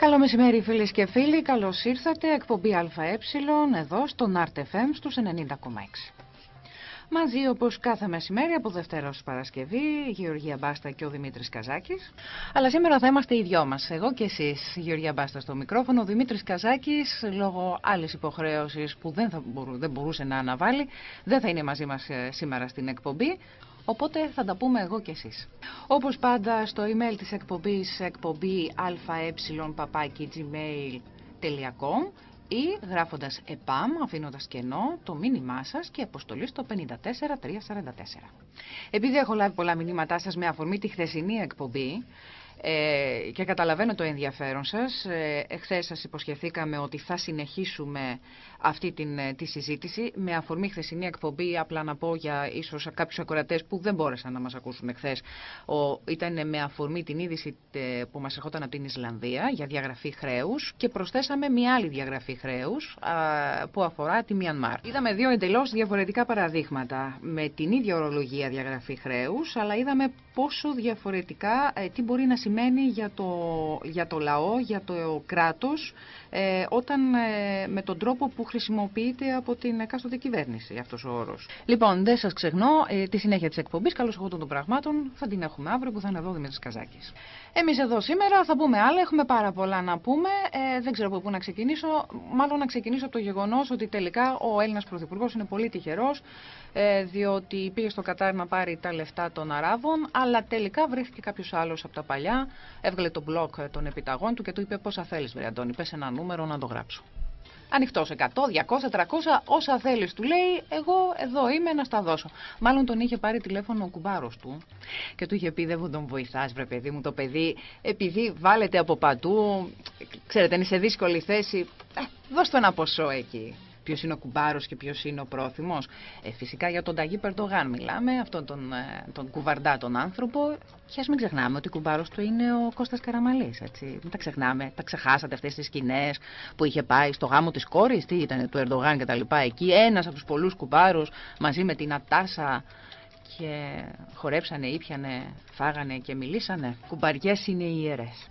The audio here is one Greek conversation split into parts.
Καλό μεσημέρι φίλες και φίλοι, καλώς ήρθατε, εκπομπή ΑΕ εδώ στον RTFM στους 90,6. Μαζί όπως κάθε μεσημέρι από Δευτέρας ως Παρασκευή, η Γεωργία Μπάστα και ο Δημήτρης Καζάκης. Αλλά σήμερα θα είμαστε οι δυο μας, εγώ και εσείς, η Γεωργία Μπάστα στο μικρόφωνο, ο Δημήτρης Καζάκης λόγω άλλης υποχρέωσης που δεν, θα δεν μπορούσε να αναβάλει, δεν θα είναι μαζί μας ε, σήμερα στην εκπομπή. Οπότε θα τα πούμε εγώ και εσείς. Όπως πάντα στο email της εκπομπής εκπομπή αε.gmail.com ή γράφοντας ΕΠΑΜ αφήνοντας κενό το μήνυμά σας και αποστολή στο 54344. Επειδή έχω λάβει πολλά μηνύματά σας με αφορμή τη χθεσινή εκπομπή, ε, και καταλαβαίνω το ενδιαφέρον σας. Ε, εχθές σας υποσχεθήκαμε ότι θα συνεχίσουμε αυτή την, ε, τη συζήτηση. Με αφορμή χθεσινή εκπομπή, απλά να πω για ίσως κάποιους ακροατές που δεν μπόρεσαν να μας ακούσουν εχθές. ήταν με αφορμή την είδηση ε, που μας ερχόταν από την Ισλανδία για διαγραφή χρέους και προσθέσαμε μια άλλη διαγραφή χρέους που αφορά τη Μιανμάρ. Είδαμε δύο εντελώς διαφορετικά παραδείγματα με την ίδια ορολογία διαγραφή χρέους, αλλά είδαμε πόσο διαφορετικά τι μπορεί να σημαίνει για το, για το λαό, για το κράτος, ε, όταν ε, με τον τρόπο που χρησιμοποιείται από την εκάστοτε κυβέρνηση αυτός ο όρος. Λοιπόν, δεν σας ξεχνώ, ε, τη συνέχεια της εκπομπής, καλώς εγώ των πραγμάτων, θα την έχουμε αύριο που θα είναι εδώ Δημήτρης Καζάκης. Εμείς εδώ σήμερα θα πούμε άλλα, έχουμε πάρα πολλά να πούμε, ε, δεν ξέρω από πού να ξεκινήσω, μάλλον να ξεκινήσω από το γεγονός ότι τελικά ο Έλληνας Πρωθυπουργός είναι πολύ τυχερός, ε, διότι πήγε στο Κατάρ να πάρει τα λεφτά των Αράβων, αλλά τελικά βρέθηκε κάποιος άλλος από τα παλιά, έβγαλε το μπλοκ των επιταγών του και του είπε πόσα θέλεις βρε Αντώνη, πες ένα νούμερο να το γράψω. Ανοιχτός 100, 200, 300, όσα θέλεις, του λέει. Εγώ εδώ είμαι να στα δώσω. Μάλλον τον είχε πάρει τηλέφωνο ο κουμπάρος του και του είχε πει: Δεν τον βοηθάς, βρε παιδί μου, το παιδί, επειδή βάλετε από παντού, ξέρετε, είναι σε δύσκολη θέση. Ε, δώσ' ένα ποσό εκεί ποιος είναι ο κουμπάρος και ποιος είναι ο πρόθυμος. Ε, φυσικά για τον Ταγί Περντογάν μιλάμε, αυτόν τον, ε, τον κουβαρντά τον άνθρωπο. Και ας μην ξεχνάμε ότι ο κουμπάρος του είναι ο Κώστας Καραμαλής. Μην τα ξεχνάμε. Τα ξεχάσατε αυτές τις σκηνές που είχε πάει στο γάμο της κόρης, τι ήταν, του Ερντογάν κτλ. Εκεί ένας από τους πολλούς κουμπάρους μαζί με την Ατάσα και χορέψανε, ήπιανε, φάγανε και μιλήσανε. Κουμπαριές είναι οι ιερές.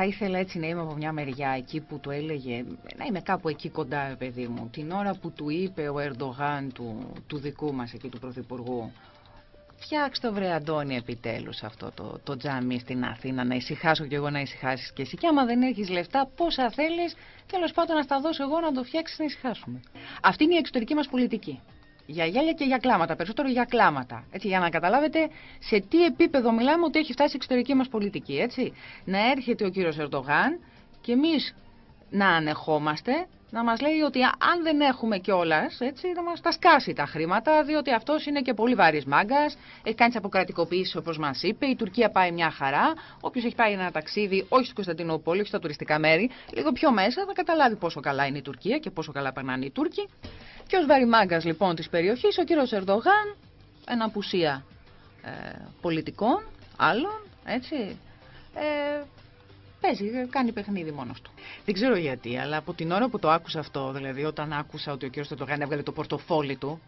Θα ήθελα έτσι να είμαι από μια μεριά εκεί που του έλεγε, να είμαι κάπου εκεί κοντά, παιδί μου. Την ώρα που του είπε ο Ερντογάν του, του δικού μας εκεί του Πρωθυπουργού, φτιάξτε το βρε Αντώνη επιτέλους αυτό το, το τζάμι στην Αθήνα, να ησυχάσω κι εγώ να ησυχάσεις και εσύ. Και άμα δεν έχεις λεφτά, πόσα θέλεις, τέλος πάντων να στα δώσω εγώ να το φτιάξεις να ησυχάσουμε. Αυτή είναι η εξωτερική μας πολιτική για γέλια και για κλάματα, περισσότερο για κλάματα. Έτσι, για να καταλάβετε σε τι επίπεδο μιλάμε ότι έχει φτάσει η εξωτερική μας πολιτική. Έτσι. Να έρχεται ο κύριος Ερντογάν και εμείς να ανεχόμαστε, να μας λέει ότι αν δεν έχουμε κιόλας, έτσι, να μας τα σκάσει τα χρήματα, διότι αυτός είναι και πολύ βαρύς μάγκας, έχει κάνει τις αποκρατικοποιήσεις όπως μας είπε, η Τουρκία πάει μια χαρά, όποιος έχει πάει ένα ταξίδι, όχι στο Κωνσταντινούπολη, όχι στα τουριστικά μέρη, λίγο πιο μέσα θα καταλάβει πόσο καλά είναι η Τουρκία και πόσο καλά περνάνε οι Τούρκοι. Και ως βαρημάγκας λοιπόν της περιοχής, ο κύριος Ερντογάν, ένα απουσία ε, πολιτικών, άλλων, έτσι, ε, παίζει, κάνει παιχνίδι μόνος του. Δεν ξέρω γιατί, αλλά από την ώρα που το άκουσα αυτό, δηλαδή όταν άκουσα ότι ο κύριος Ερντογάν έβγαλε το πορτοφόλι του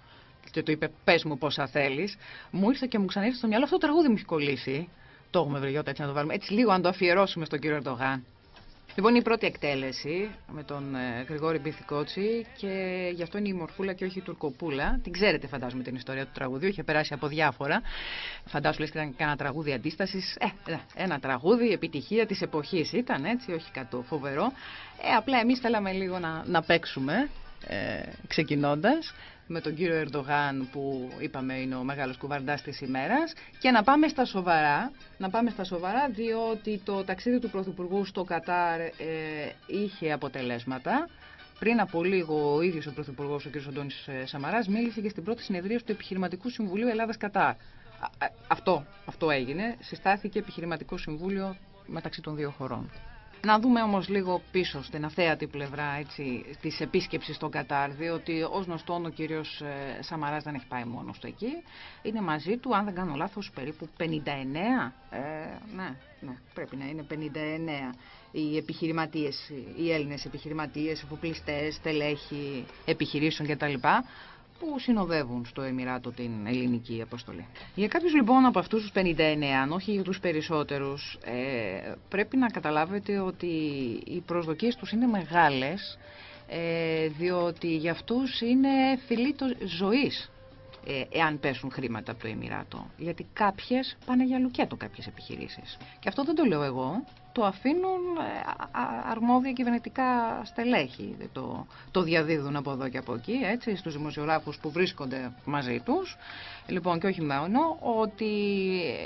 και του είπε πες μου πόσα θέλεις, μου ήρθε και μου ξανήρθε στο μυαλό αυτό το τραγούδι μου έχει κολλήσει. Το έχουμε βρει έτσι να το βάλουμε. Έτσι λίγο αν το αφιερώσουμε στον κύριο Ερντογάν. Λοιπόν, είναι η πρώτη εκτέλεση με τον ε, Γρηγόρη Μπιθικότσι και γι' αυτό είναι η Μορφούλα και όχι η Τουρκοπούλα. Την ξέρετε, φαντάζομαι, την ιστορία του τραγουδιού. Είχε περάσει από διάφορα. Φαντάζομαι, λες, ήταν ένα τραγούδι αντίστασης. Ε, ε, ένα τραγούδι, επιτυχία της εποχής ήταν, έτσι, όχι κάτι φοβερό. Ε, απλά εμείς θέλαμε λίγο να, να παίξουμε ε, ξεκινώντας με τον κύριο Ερντογάν που είπαμε είναι ο μεγάλος κουβαρντάς της ημέρας και να πάμε στα σοβαρά, να πάμε στα σοβαρά διότι το ταξίδι του Πρωθυπουργού στο Κατάρ ε, είχε αποτελέσματα. Πριν από λίγο ο ίδιος ο Πρωθυπουργός, ο κ. Αντώνης ε, Σαμαράς, μίλησε και στην πρώτη συνεδρία του Επιχειρηματικού Συμβουλίου Ελλάδας-Κατάρ. Αυτό, αυτό έγινε. Συστάθηκε Επιχειρηματικό Συμβούλιο μεταξύ των δύο χωρών. Να δούμε όμως λίγο πίσω στην αθέατη πλευρά έτσι, της επίσκεψης στον Κατάρ, διότι ως γνωστόν ο κύριος ε, Σαμαράς δεν έχει πάει μόνος του εκεί. Είναι μαζί του, αν δεν κάνω λάθος, περίπου 59, ε, ναι, ναι, πρέπει να είναι 59 οι επιχειρηματίες, οι Έλληνες επιχειρηματίες, εφοπλιστές, τελέχοι επιχειρήσεων κτλ που συνοδεύουν στο Εμμυράτο την ελληνική αποστολή. Για κάποιους λοιπόν από αυτούς τους 59, αν όχι για τους περισσότερους, ε, πρέπει να καταλάβετε ότι οι προσδοκίες τους είναι μεγάλες, ε, διότι για αυτούς είναι φιλήτο ζωής ε, εάν πέσουν χρήματα από το Εμμυράτο. Γιατί κάποιες πάνε για λουκέτο κάποιες επιχειρήσεις. Και αυτό δεν το λέω εγώ, το αφήνουν ε, αρμόδια κυβερνητικά στελέχη. Το, το διαδίδουν από εδώ και από εκεί, έτσι, στους δημοσιογράφους που βρίσκονται μαζί τους. Λοιπόν, και όχι μόνο, ότι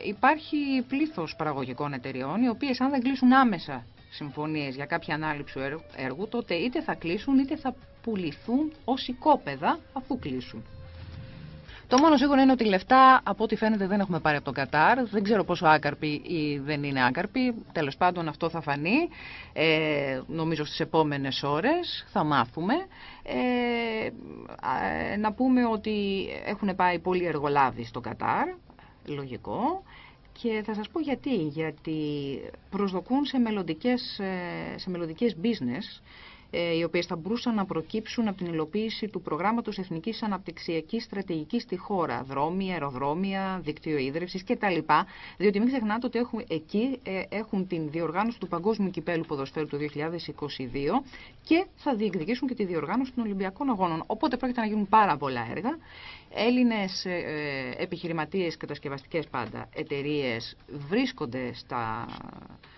υπάρχει πλήθος παραγωγικών εταιριών, οι οποίες αν δεν κλείσουν άμεσα συμφωνίες για κάποια ανάληψη έργου, τότε είτε θα κλείσουν είτε θα πουληθούν ως οικόπεδα αφού κλείσουν. Το μόνο σίγουρο είναι ότι λεφτά από ό,τι φαίνεται δεν έχουμε πάρει από τον Κατάρ. Δεν ξέρω πόσο άκαρποι ή δεν είναι άκαρποι. Τέλος πάντων αυτό θα φανεί. Ε, νομίζω στις επόμενες ώρες θα μάθουμε. Ε, να πούμε ότι έχουν πάει πολλοί εργολάβοι στο Κατάρ. Λογικό. Και θα σας πω γιατί. Γιατί προσδοκούν σε μελλοντικές, ε, σε μελλοντικές business ε, οι οποίες θα μπορούσαν να προκύψουν από την υλοποίηση του προγράμματος Εθνικής Αναπτυξιακής Στρατηγικής στη χώρα, δρόμια, αεροδρόμια, δίκτυο ίδρυυσης κτλ. Διότι μην ξεχνάτε ότι έχουν, εκεί ε, έχουν την διοργάνωση του Παγκόσμιου Κυπέλου Ποδοσφαίρου του 2022 και θα διεκδικήσουν και τη διοργάνωση των Ολυμπιακών Αγώνων. Οπότε πρόκειται να γίνουν πάρα πολλά έργα. Έλληνες ε, επιχειρηματίες, κατασκευαστικές πάντα, εταιρείες βρίσκονται στα ε,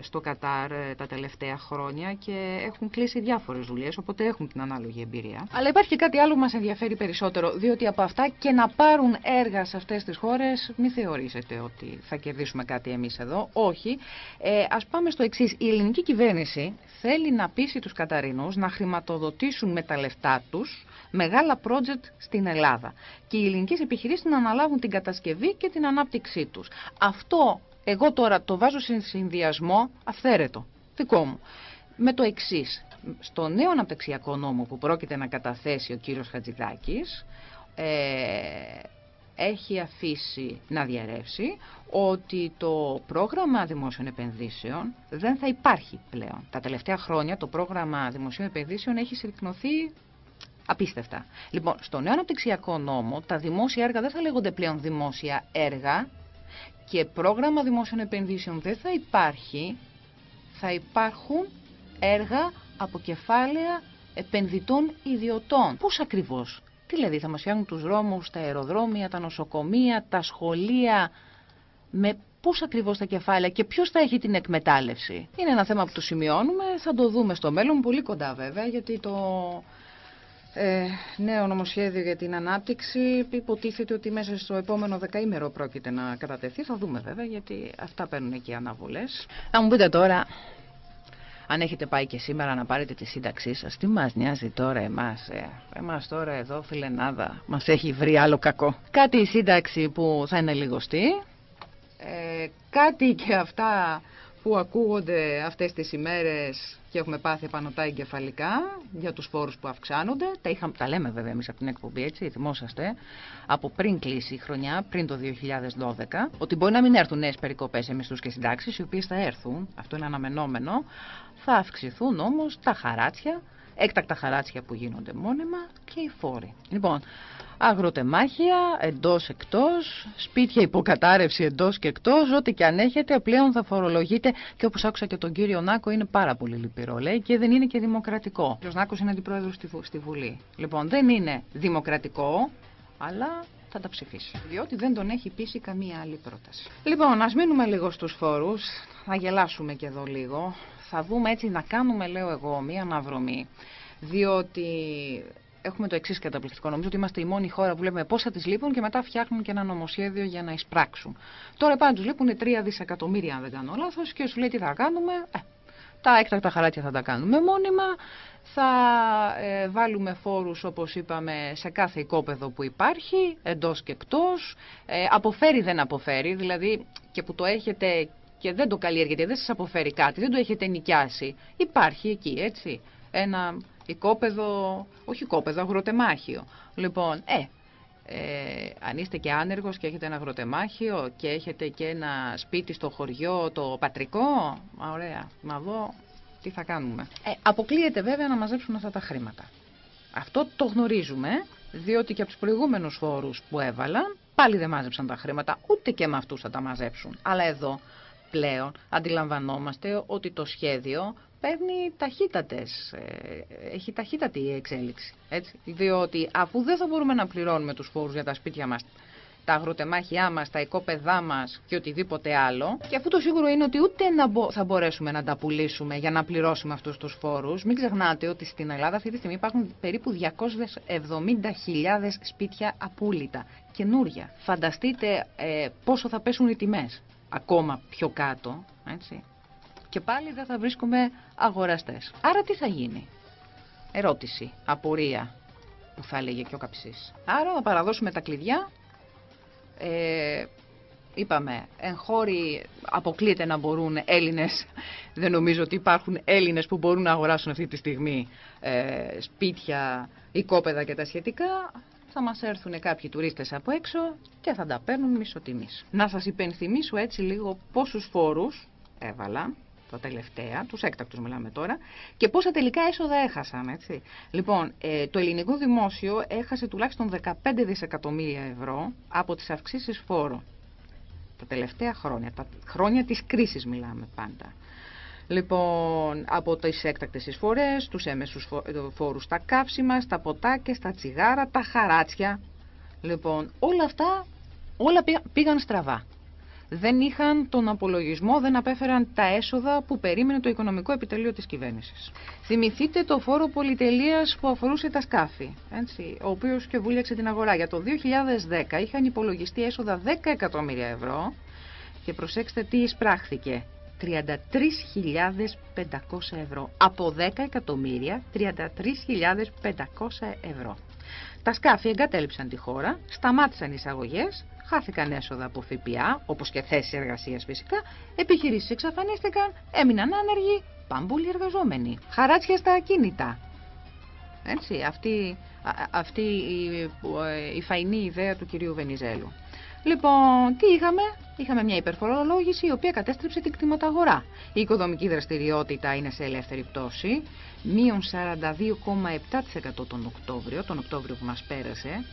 στο Κατάρ ε, τα τελευταία χρόνια και έχουν κλείσει διάφορες δουλειές, οπότε έχουν την ανάλογη εμπειρία. Αλλά υπάρχει και κάτι άλλο που μας ενδιαφέρει περισσότερο, διότι από αυτά και να πάρουν έργα σε αυτές τις χώρες, μην θεωρήσετε ότι θα κερδίσουμε κάτι εμείς εδώ. Όχι. Ε, Α πάμε στο εξής. Η ελληνική κυβέρνηση θέλει να πείσει τους Καταρινούς να χρηματοδοτήσουν με τα λεφτά τους μεγάλα project στην Ελλάδα. Και οι ελληνικές επιχειρήσεις να αναλάβουν την κατασκευή και την ανάπτυξή τους. Αυτό εγώ τώρα το βάζω σε συνδυασμό αυθαίρετο, δικό μου, με το εξής. Στο νέο αναπτυξιακό νόμο που πρόκειται να καταθέσει ο κύριος Χατζηδάκης, ε, έχει αφήσει να διαρρεύσει ότι το πρόγραμμα δημόσιων επενδύσεων δεν θα υπάρχει πλέον. Τα τελευταία χρόνια το πρόγραμμα δημοσίων επενδύσεων έχει συρρυκνωθεί απίστευτα. Λοιπόν, στο νέο αναπτυξιακό νόμο τα δημόσια έργα δεν θα λέγονται πλέον δημόσια έργα, και πρόγραμμα δημόσιων επενδύσεων δεν θα υπάρχει, θα υπάρχουν έργα από κεφάλαια επενδυτών ιδιωτών. Πώς ακριβώς; Τι δηλαδή θα μας φτιάχνουν τους δρόμους, τα αεροδρόμια, τα νοσοκομεία, τα σχολεία, με πώς ακριβώς τα κεφάλαια και ποιος θα έχει την εκμετάλλευση; Είναι ένα θέμα που το σημειώνουμε, θα το δούμε στο μέλλον, πολύ κοντά βέβαια, γιατί το ε, νέο νομοσχέδιο για την ανάπτυξη υποτίθεται ότι μέσα στο επόμενο δεκαήμερο πρόκειται να κατατεθεί. Θα δούμε βέβαια γιατί αυτά παίρνουν εκεί αναβολές. Θα μου πείτε τώρα, αν έχετε πάει και σήμερα να πάρετε τη σύνταξή σας, τι μας νοιάζει τώρα εμάς, ε, εμάς τώρα εδώ φιλενάδα, μας έχει βρει άλλο κακό. Κάτι η σύνταξη που θα είναι λιγοστή, ε, κάτι και αυτά που ακούγονται αυτές τις ημέρες και έχουμε πάθει επανωτά εγκεφαλικά για τους φόρους που αυξάνονται. Τα, είχα, τα λέμε βέβαια εμείς από την εκπομπή, έτσι, θυμόσαστε, από πριν κλείσει η χρονιά, πριν το 2012, ότι μπορεί να μην έρθουν νέες περικοπές σε μισθούς και συντάξεις, οι οποίες θα έρθουν, αυτό είναι αναμενόμενο, θα αυξηθούν όμως τα χαράτσια, έκτακτα χαράτσια που γίνονται μόνιμα και οι φόροι. Λοιπόν, αγροτεμάχια εντός εκτός, σπίτια υποκατάρρευση εντός και εκτός, ό,τι και αν έχετε πλέον θα φορολογείτε και όπως άκουσα και τον κύριο Νάκο είναι πάρα πολύ λυπηρό λέει και δεν είναι και δημοκρατικό. Ο κύριος Νάκος είναι αντιπρόεδρος στη Βουλή. Λοιπόν δεν είναι δημοκρατικό αλλά θα τα ψηφίσει. Διότι δεν τον έχει πείσει καμία άλλη πρόταση. Λοιπόν, ας μείνουμε λίγο στους φόρους, θα γελάσουμε και εδώ λίγο. Θα δούμε έτσι να κάνουμε, λέω εγώ, μία αναδρομή. Διότι έχουμε το εξής καταπληκτικό. Νομίζω ότι είμαστε η μόνη χώρα που βλέπουμε πόσα της λείπουν και μετά φτιάχνουν και ένα νομοσχέδιο για να εισπράξουν. Τώρα πάνω τους λείπουν 3 δισεκατομμύρια, αν δεν κάνω λάθος, και σου λέει τι θα κάνουμε. Ε, τα έκτακτα χαράτια θα τα κάνουμε μόνιμα. Θα ε, βάλουμε φόρους, όπως είπαμε, σε κάθε οικόπεδο που υπάρχει, εντός και εκτός. Ε, αποφέρει δεν αποφέρει, δηλαδή και που το έχετε και δεν το καλλιεργείτε, δεν σας αποφέρει κάτι, δεν το έχετε νοικιάσει. Υπάρχει εκεί, έτσι. Ένα οικόπεδο, όχι οικόπεδο, αγροτεμάχιο. Λοιπόν, ε, ε, αν είστε και άνεργος και έχετε ένα αγροτεμάχιο και έχετε και ένα σπίτι στο χωριό το πατρικό, μα ωραία, μα δω τι θα κάνουμε. Ε, αποκλείεται βέβαια να μαζέψουν αυτά τα χρήματα. Αυτό το γνωρίζουμε διότι και από τους προηγούμενους φόρους που έβαλαν πάλι δεν μάζεψαν τα χρήματα, ούτε και με αυτούς θα τα μαζέψουν. Αλλά εδώ πλέον αντιλαμβανόμαστε ότι το σχέδιο παίρνει ταχύτατες, ε, έχει ταχύτατη εξέλιξη. Έτσι. Διότι αφού δεν θα μπορούμε να πληρώνουμε τους φόρους για τα σπίτια μας, τα αγροτεμάχια μας, τα οικόπεδά μας και οτιδήποτε άλλο, και αφού το σίγουρο είναι ότι ούτε να θα μπορέσουμε να τα πουλήσουμε για να πληρώσουμε αυτούς τους φόρους, μην ξεχνάτε ότι στην Ελλάδα αυτή τη στιγμή υπάρχουν περίπου 270.000 σπίτια απούλητα, καινούρια. Φανταστείτε ε, πόσο θα πέσουν οι τιμές ακόμα πιο κάτω, έτσι και πάλι δεν θα βρίσκουμε αγοραστές. Άρα τι θα γίνει; Ερώτηση, απορία που θα έλεγε και ο Καψής. Άρα να παραδώσουμε τα κλειδιά. Ε, είπαμε, εγχώροι αποκλείεται να μπορούν Έλληνες. Δεν νομίζω ότι υπάρχουν Έλληνες που μπορούν να αγοράσουν αυτή τη στιγμή ε, σπίτια, οικόπεδα και τα σχετικά. Θα μας έρθουν κάποιοι τουρίστες από έξω και θα τα παίρνουν μισοτιμής. Να σας υπενθυμίσω έτσι λίγο πόσους φόρους έβαλα τα τελευταία, τους έκτακτους μιλάμε τώρα, και πόσα τελικά έσοδα έχασαν, έτσι. Λοιπόν, ε, το ελληνικό δημόσιο έχασε τουλάχιστον 15 δισεκατομμύρια ευρώ από τις αυξήσεις φόρου. Τα τελευταία χρόνια, τα χρόνια της κρίσης μιλάμε πάντα. Λοιπόν, από τις έκτακτες εισφορές, τους έμεσους ε, φόρους στα καύσιμα, στα ποτάκια, στα τσιγάρα, τα χαράτσια. Λοιπόν, όλα αυτά, όλα πήγαν στραβά δεν είχαν τον απολογισμό, δεν απέφεραν τα έσοδα που περίμενε το οικονομικό επιτελείο της κυβέρνησης. Θυμηθείτε το φόρο πολυτελείας που αφορούσε τα σκάφη, έτσι, ο οποίος και βούλιαξε την αγορά. Για το 2010 είχαν υπολογιστεί έσοδα 10 εκατομμύρια ευρώ και προσέξτε τι εισπράχθηκε. 33.500 ευρώ. Από 10 εκατομμύρια, 33.500 ευρώ. Τα σκάφη εγκατέλειψαν τη χώρα, σταμάτησαν οι εισαγωγές, χάθηκαν έσοδα από ΦΠΑ, όπως και θέσεις εργασίας φυσικά, επιχειρήσεις εξαφανίστηκαν, έμειναν άνεργοι, πάμπολοι εργαζόμενοι. Χαράτσια στα ακίνητα. Έτσι, αυτή, αυτή η, η φαϊνή ιδέα του κυρίου Βενιζέλου. Λοιπόν, τι είχαμε; Είχαμε μια υπερφορολόγηση η οποία κατέστρεψε την κτηματαγορά. Η οικοδομική δραστηριότητα είναι σε ελεύθερη πτώση. Μείον 42,7% τον Οκτώβριο, τον Οκτώβριο που μας πέρασε.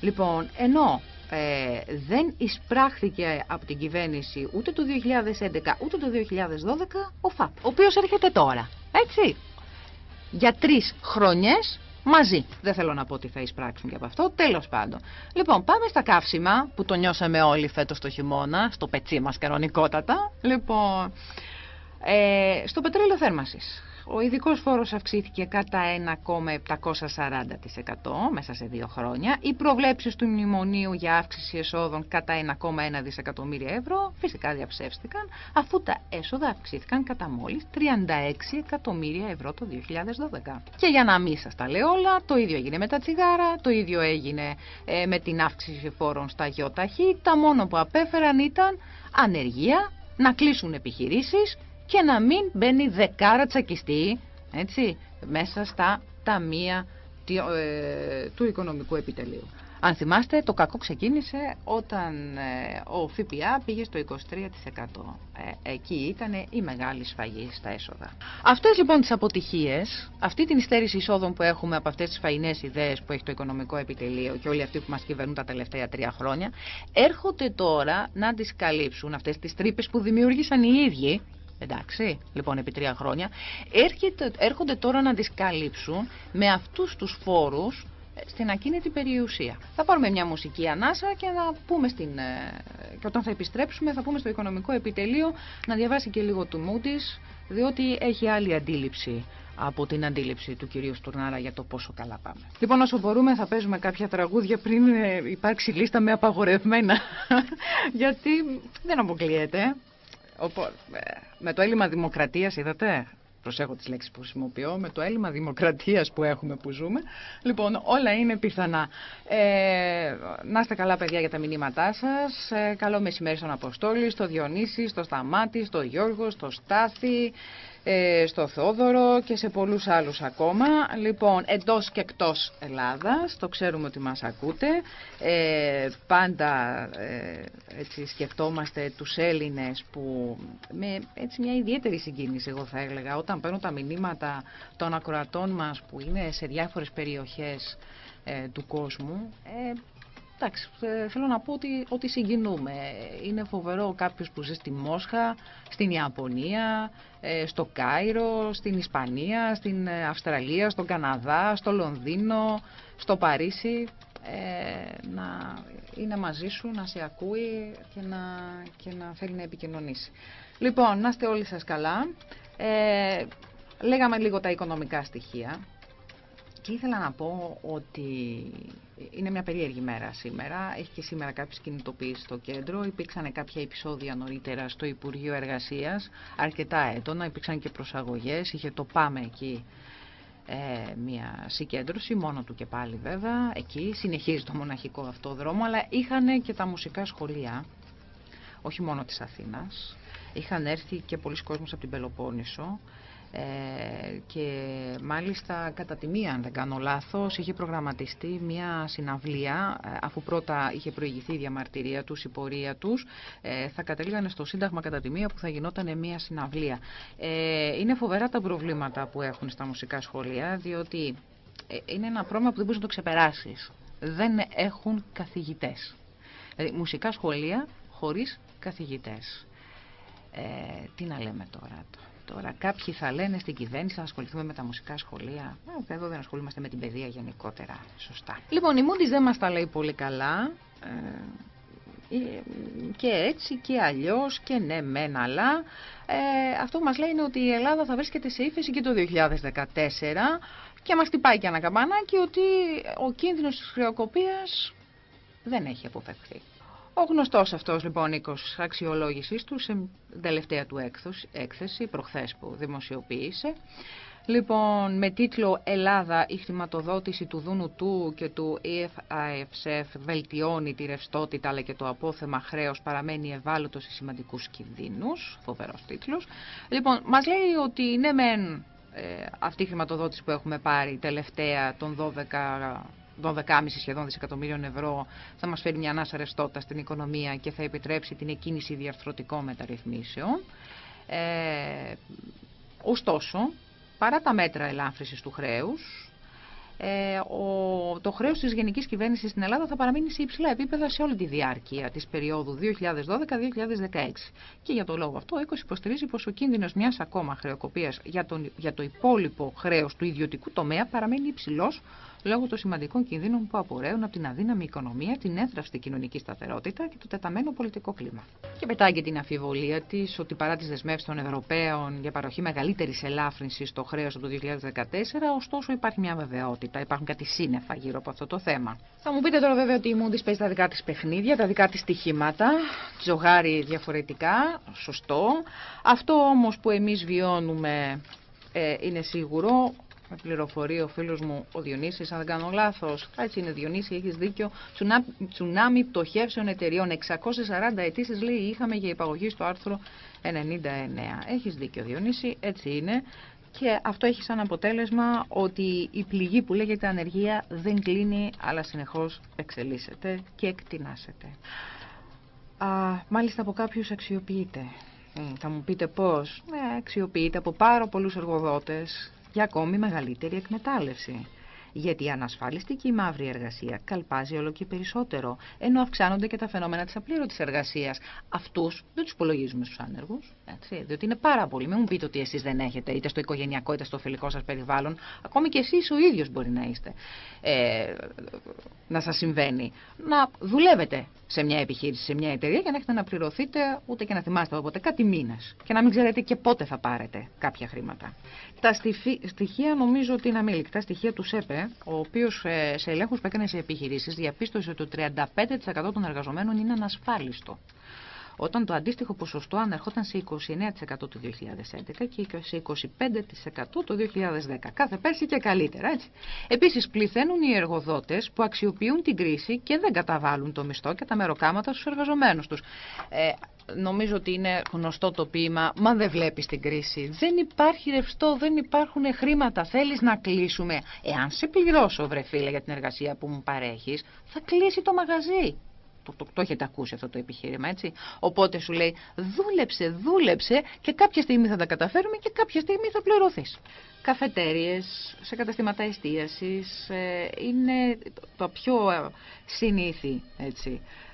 Λοιπόν, ενώ ε, δεν εισπράχθηκε από την κυβέρνηση ούτε το 2011 ούτε το 2012 ο ΦΑΠ, ο οποίος έρχεται τώρα, έτσι, για τρεις χρονιές μαζί. Δεν θέλω να πω ότι θα εισπράξουν και από αυτό, τέλος πάντων. Λοιπόν, πάμε στα καύσιμα που το νιώσαμε όλοι φέτος το χειμώνα, στο πετσί μας κανονικότατα. Λοιπόν, ε, στο πετρέλαιο θέρμασης. Ο ειδικός φόρος αυξήθηκε κατά 1,740% μέσα σε δύο χρόνια. Οι προβλέψεις του μνημονίου για αύξηση εσόδων κατά 1,1 δισεκατομμύρια ευρώ φυσικά διαψεύστηκαν, αφού τα έσοδα αυξήθηκαν κατά μόλις 36 εκατομμύρια ευρώ το 2012. Και για να μην σας τα λέω όλα, το ίδιο έγινε με τα τσιγάρα, το ίδιο έγινε ε, με την αύξηση φόρων στα γιοταχή. Τα μόνο που απέφεραν ήταν ανεργία, να κλείσουν επιχειρήσεις και να μην μπαίνει δεκάρα τσακιστή έτσι, μέσα στα ταμεία ε, του οικονομικού επιτελείου. Αν θυμάστε, το κακό ξεκίνησε όταν ε, ο ΦΠΑ πήγε στο 23%. Ε, εκεί ήταν η μεγάλη σφαγή στα έσοδα. Αυτές λοιπόν τις αποτυχίες, αυτή την υστέρηση εισόδων που έχουμε από αυτές τις φαϊνές ιδέες που έχει το οικονομικό επιτελείο και όλοι αυτοί που μας κυβερνούν τα τελευταία τρία χρόνια, έρχονται τώρα να τις καλύψουν αυτές τις τρύπες που δημιούργησαν οι ίδιοι εντάξει, λοιπόν επί τρία χρόνια, έρχεται, έρχονται τώρα να τις καλύψουν με αυτούς τους φόρους ε, στην ακίνητη περιουσία. Θα πάρουμε μια μουσική ανάσα και να πούμε στην. Ε, και όταν θα επιστρέψουμε, θα πούμε στο οικονομικό επιτελείο να διαβάσει και λίγο του Moody's, διότι έχει άλλη αντίληψη από την αντίληψη του κυρίου Στουρνάρα για το πόσο καλά πάμε. Λοιπόν, όσο μπορούμε θα παίζουμε κάποια τραγούδια πριν ε, υπάρξει λίστα με απαγορευμένα. Γιατί δεν αποκλείεται. Με το έλλειμμα δημοκρατίας, είδατε, προσέχω τις λέξεις που χρησιμοποιώ, με το έλλειμμα δημοκρατίας που έχουμε, που ζούμε. Λοιπόν, όλα είναι πιθανά. Ε, να είστε καλά παιδιά για τα μηνύματά σας. Ε, καλό μεσημέρι στον Αποστόλη, στο Διονύση, στο Σταμάτη, στο Γιώργο, στο Στάθη, ε, στο Θόδωρο και σε πολλούς άλλους ακόμα. Λοιπόν, εντός και εκτός Ελλάδας, το ξέρουμε ότι μας ακούτε. Ε, πάντα ε, έτσι σκεφτόμαστε τους Έλληνες που με έτσι μια ιδιαίτερη συγκίνηση εγώ θα έλεγα όταν παίρνουν τα μηνύματα των ακροατών μας που είναι σε διάφορες περιοχές του κόσμου. Εντάξει, θέλω να πω ότι, ότι συγκινούμε. Είναι φοβερό κάποιος που ζει στη Μόσχα, στην Ιαπωνία, στο Κάιρο, στην Ισπανία, στην Αυστραλία, στον Καναδά, στο Λονδίνο, στο Παρίσι ε, να είναι μαζί σου, να σε ακούει και να, και να θέλει να επικοινωνήσει. Λοιπόν, να είστε όλοι σας καλά. Ε, λέγαμε λίγο τα οικονομικά στοιχεία και ήθελα να πω ότι είναι μια περίεργη μέρα σήμερα. Έχει και σήμερα κάποιες κινητοποιήσεις στο κέντρο. Υπήρξαν κάποια επεισόδια νωρίτερα στο Υπουργείο Εργασίας, αρκετά έντονα. Υπήρξαν και προσαγωγές. Είχε το πάμε εκεί ε, μια συγκέντρωση, μόνο του και πάλι βέβαια, εκεί συνεχίζει το μοναχικό αυτό δρόμο, αλλά είχαν και τα μουσικά σχολεία, όχι μόνο της Αθήνας, είχαν έρθει και πολλοί κόσμος από την Πελοπόννησο, ε, και μάλιστα κατά τη μία, αν δεν κάνω λάθος, είχε προγραμματιστεί μια συναυλία, ε, αφού πρώτα είχε προηγηθεί η διαμαρτυρία τους, η πορεία τους, ε, θα κατέληγαν στο Σύνταγμα κατά τη μία που θα γινόταν μια συναυλία. είναι φοβερά τα προβλήματα που έχουν στα μουσικά σχολεία, διότι είναι ένα πρόβλημα που δεν μπορείς να το ξεπεράσεις. Δεν έχουν καθηγητές. Δηλαδή, μουσικά σχολεία χωρίς καθηγητές. τι να λέμε τώρα. Τώρα κάποιοι θα λένε στην κυβέρνηση να ασχοληθούμε με τα μουσικά σχολεία. Ε, εδώ δεν ασχολούμαστε με την παιδεία γενικότερα. Σωστά. Λοιπόν, η Μούντις δεν μας τα λέει πολύ καλά. Ε, ε, και έτσι και αλλιώς και ναι μεν αλλά ε, αυτό που μας λέει είναι ότι η Ελλάδα θα βρίσκεται σε ύφεση και το 2014 και μας τυπάει και ένα καμπανάκι ότι ο κίνδυνος της χρεοκοπίας δεν έχει αποφευχθεί. Ο γνωστός αυτός λοιπόν οίκος αξιολόγησης του σε τελευταία του έκθεση, προχθές που δημοσιοποίησε, Λοιπόν, με τίτλο «Ελλάδα, η χρηματοδότηση του Δούνου του και του EFIFSF βελτιώνει τη ρευστότητα αλλά και το απόθεμα χρέος παραμένει ευάλωτος σε σημαντικούς κινδύνους». Φοβερός τίτλος. Λοιπόν, μας λέει ότι ναι μεν ε, αυτή η χρηματοδότηση που έχουμε πάρει τελευταία των 12 12,5 σχεδόν δισεκατομμύριων ευρώ θα μας φέρει μια ανάσα ρευστότητα στην οικονομία και θα επιτρέψει την εκκίνηση διαρθρωτικών μεταρρυθμίσεων. Ε, ωστόσο, παρά τα μέτρα ελάφρυσης του χρέους, ε, ο, το χρέος της γενικής κυβέρνησης στην Ελλάδα θα παραμείνει σε υψηλά επίπεδα σε όλη τη διάρκεια της περίοδου 2012-2016. Και για το λόγο αυτό, ο οίκος υποστηρίζει πως ο κίνδυνος μιας ακόμα χρεοκοπίας για, τον, για το υπόλοιπο χρέος του ιδιωτικού τομέα παραμένει υψηλός λόγω των σημαντικών κινδύνων που απορρέουν από την αδύναμη οικονομία, την έθραυστη κοινωνική σταθερότητα και το τεταμένο πολιτικό κλίμα. Και πετάει και την αφιβολία της ότι παρά τις δεσμεύσεις των Ευρωπαίων για παροχή μεγαλύτερης ελάφρυνσης στο χρέος από το 2014, ωστόσο υπάρχει μια βεβαιότητα, υπάρχουν κάτι σύννεφα γύρω από αυτό το θέμα. Θα μου πείτε τώρα βέβαια ότι η Moody's παίζει τα δικά της παιχνίδια, τα δικά της στοιχήματα, τζογάρει διαφορετικά, σωστό. Αυτό όμως που εμείς βιώνουμε ε, είναι σίγουρο με πληροφορεί ο φίλος μου ο Διονύσης, αν δεν κάνω λάθος. Έτσι είναι Διονύση, έχεις δίκιο. Τσουνά, τσουνάμι πτωχεύσεων εταιριών. 640 αιτήσεις λέει είχαμε για υπαγωγή στο άρθρο 99. Έχεις δίκιο Διονύση, έτσι είναι. Και αυτό έχει σαν αποτέλεσμα ότι η πληγή που λέγεται ανεργία δεν κλείνει, αλλά συνεχώς εξελίσσεται και εκτινάσεται. Α, μάλιστα από κάποιους αξιοποιείται. Θα μου πείτε πώς. Ναι, αξιοποιείται από πάρα πολλούς εργοδότες για ακόμη μεγαλύτερη εκμετάλλευση. Γιατί η ανασφάλιστη μαύρη εργασία καλπάζει όλο και περισσότερο, ενώ αυξάνονται και τα φαινόμενα της απλήρωτης εργασίας. Αυτούς δεν τους υπολογίζουμε στους άνεργους, διότι είναι πάρα πολλοί. Μην μου πείτε ότι εσείς δεν έχετε, είτε στο οικογενειακό είτε στο φιλικό σας περιβάλλον. Ακόμη και εσείς ο ίδιος μπορεί να είστε. Ε, να σας συμβαίνει. Να δουλεύετε σε μια επιχείρηση, σε μια εταιρεία για να έχετε να πληρωθείτε ούτε και να θυμάστε από κάτι μήνες. Και να μην ξέρετε και πότε θα πάρετε κάποια χρήματα. Τα στοιχεία νομίζω ότι είναι αμήλικτα. Στοιχεία του ΣΕΠΕ, ο οποίος ε, σε ελέγχους που έκανε σε επιχειρήσεις διαπίστωσε ότι το 35% των εργαζομένων είναι ανασφάλιστο όταν το αντίστοιχο ποσοστό ανερχόταν σε 29% το 2011 και σε 25% το 2010. Κάθε πέρσι και καλύτερα, έτσι. Επίσης, πληθαίνουν οι εργοδότες που αξιοποιούν την κρίση και δεν καταβάλουν το μισθό και τα μεροκάματα στους εργαζομένους τους. Ε, νομίζω ότι είναι γνωστό το ποίημα «Μα δεν βλέπεις την κρίση». Δεν υπάρχει ρευστό, δεν υπάρχουν χρήματα. Θέλεις να κλείσουμε. Εάν σε πληρώσω, βρε φίλε, για την εργασία που μου παρέχεις, θα κλείσει το μαγαζί. Το, το, το έχετε ακούσει αυτό το επιχείρημα, έτσι. Οπότε σου λέει, δούλεψε, δούλεψε και κάποια στιγμή θα τα καταφέρουμε και κάποια στιγμή θα πληρωθείς. Καφετέριες, σε καταστήματα εστίασης, ε, είναι το πιο ε, συνήθι, έτσι ε,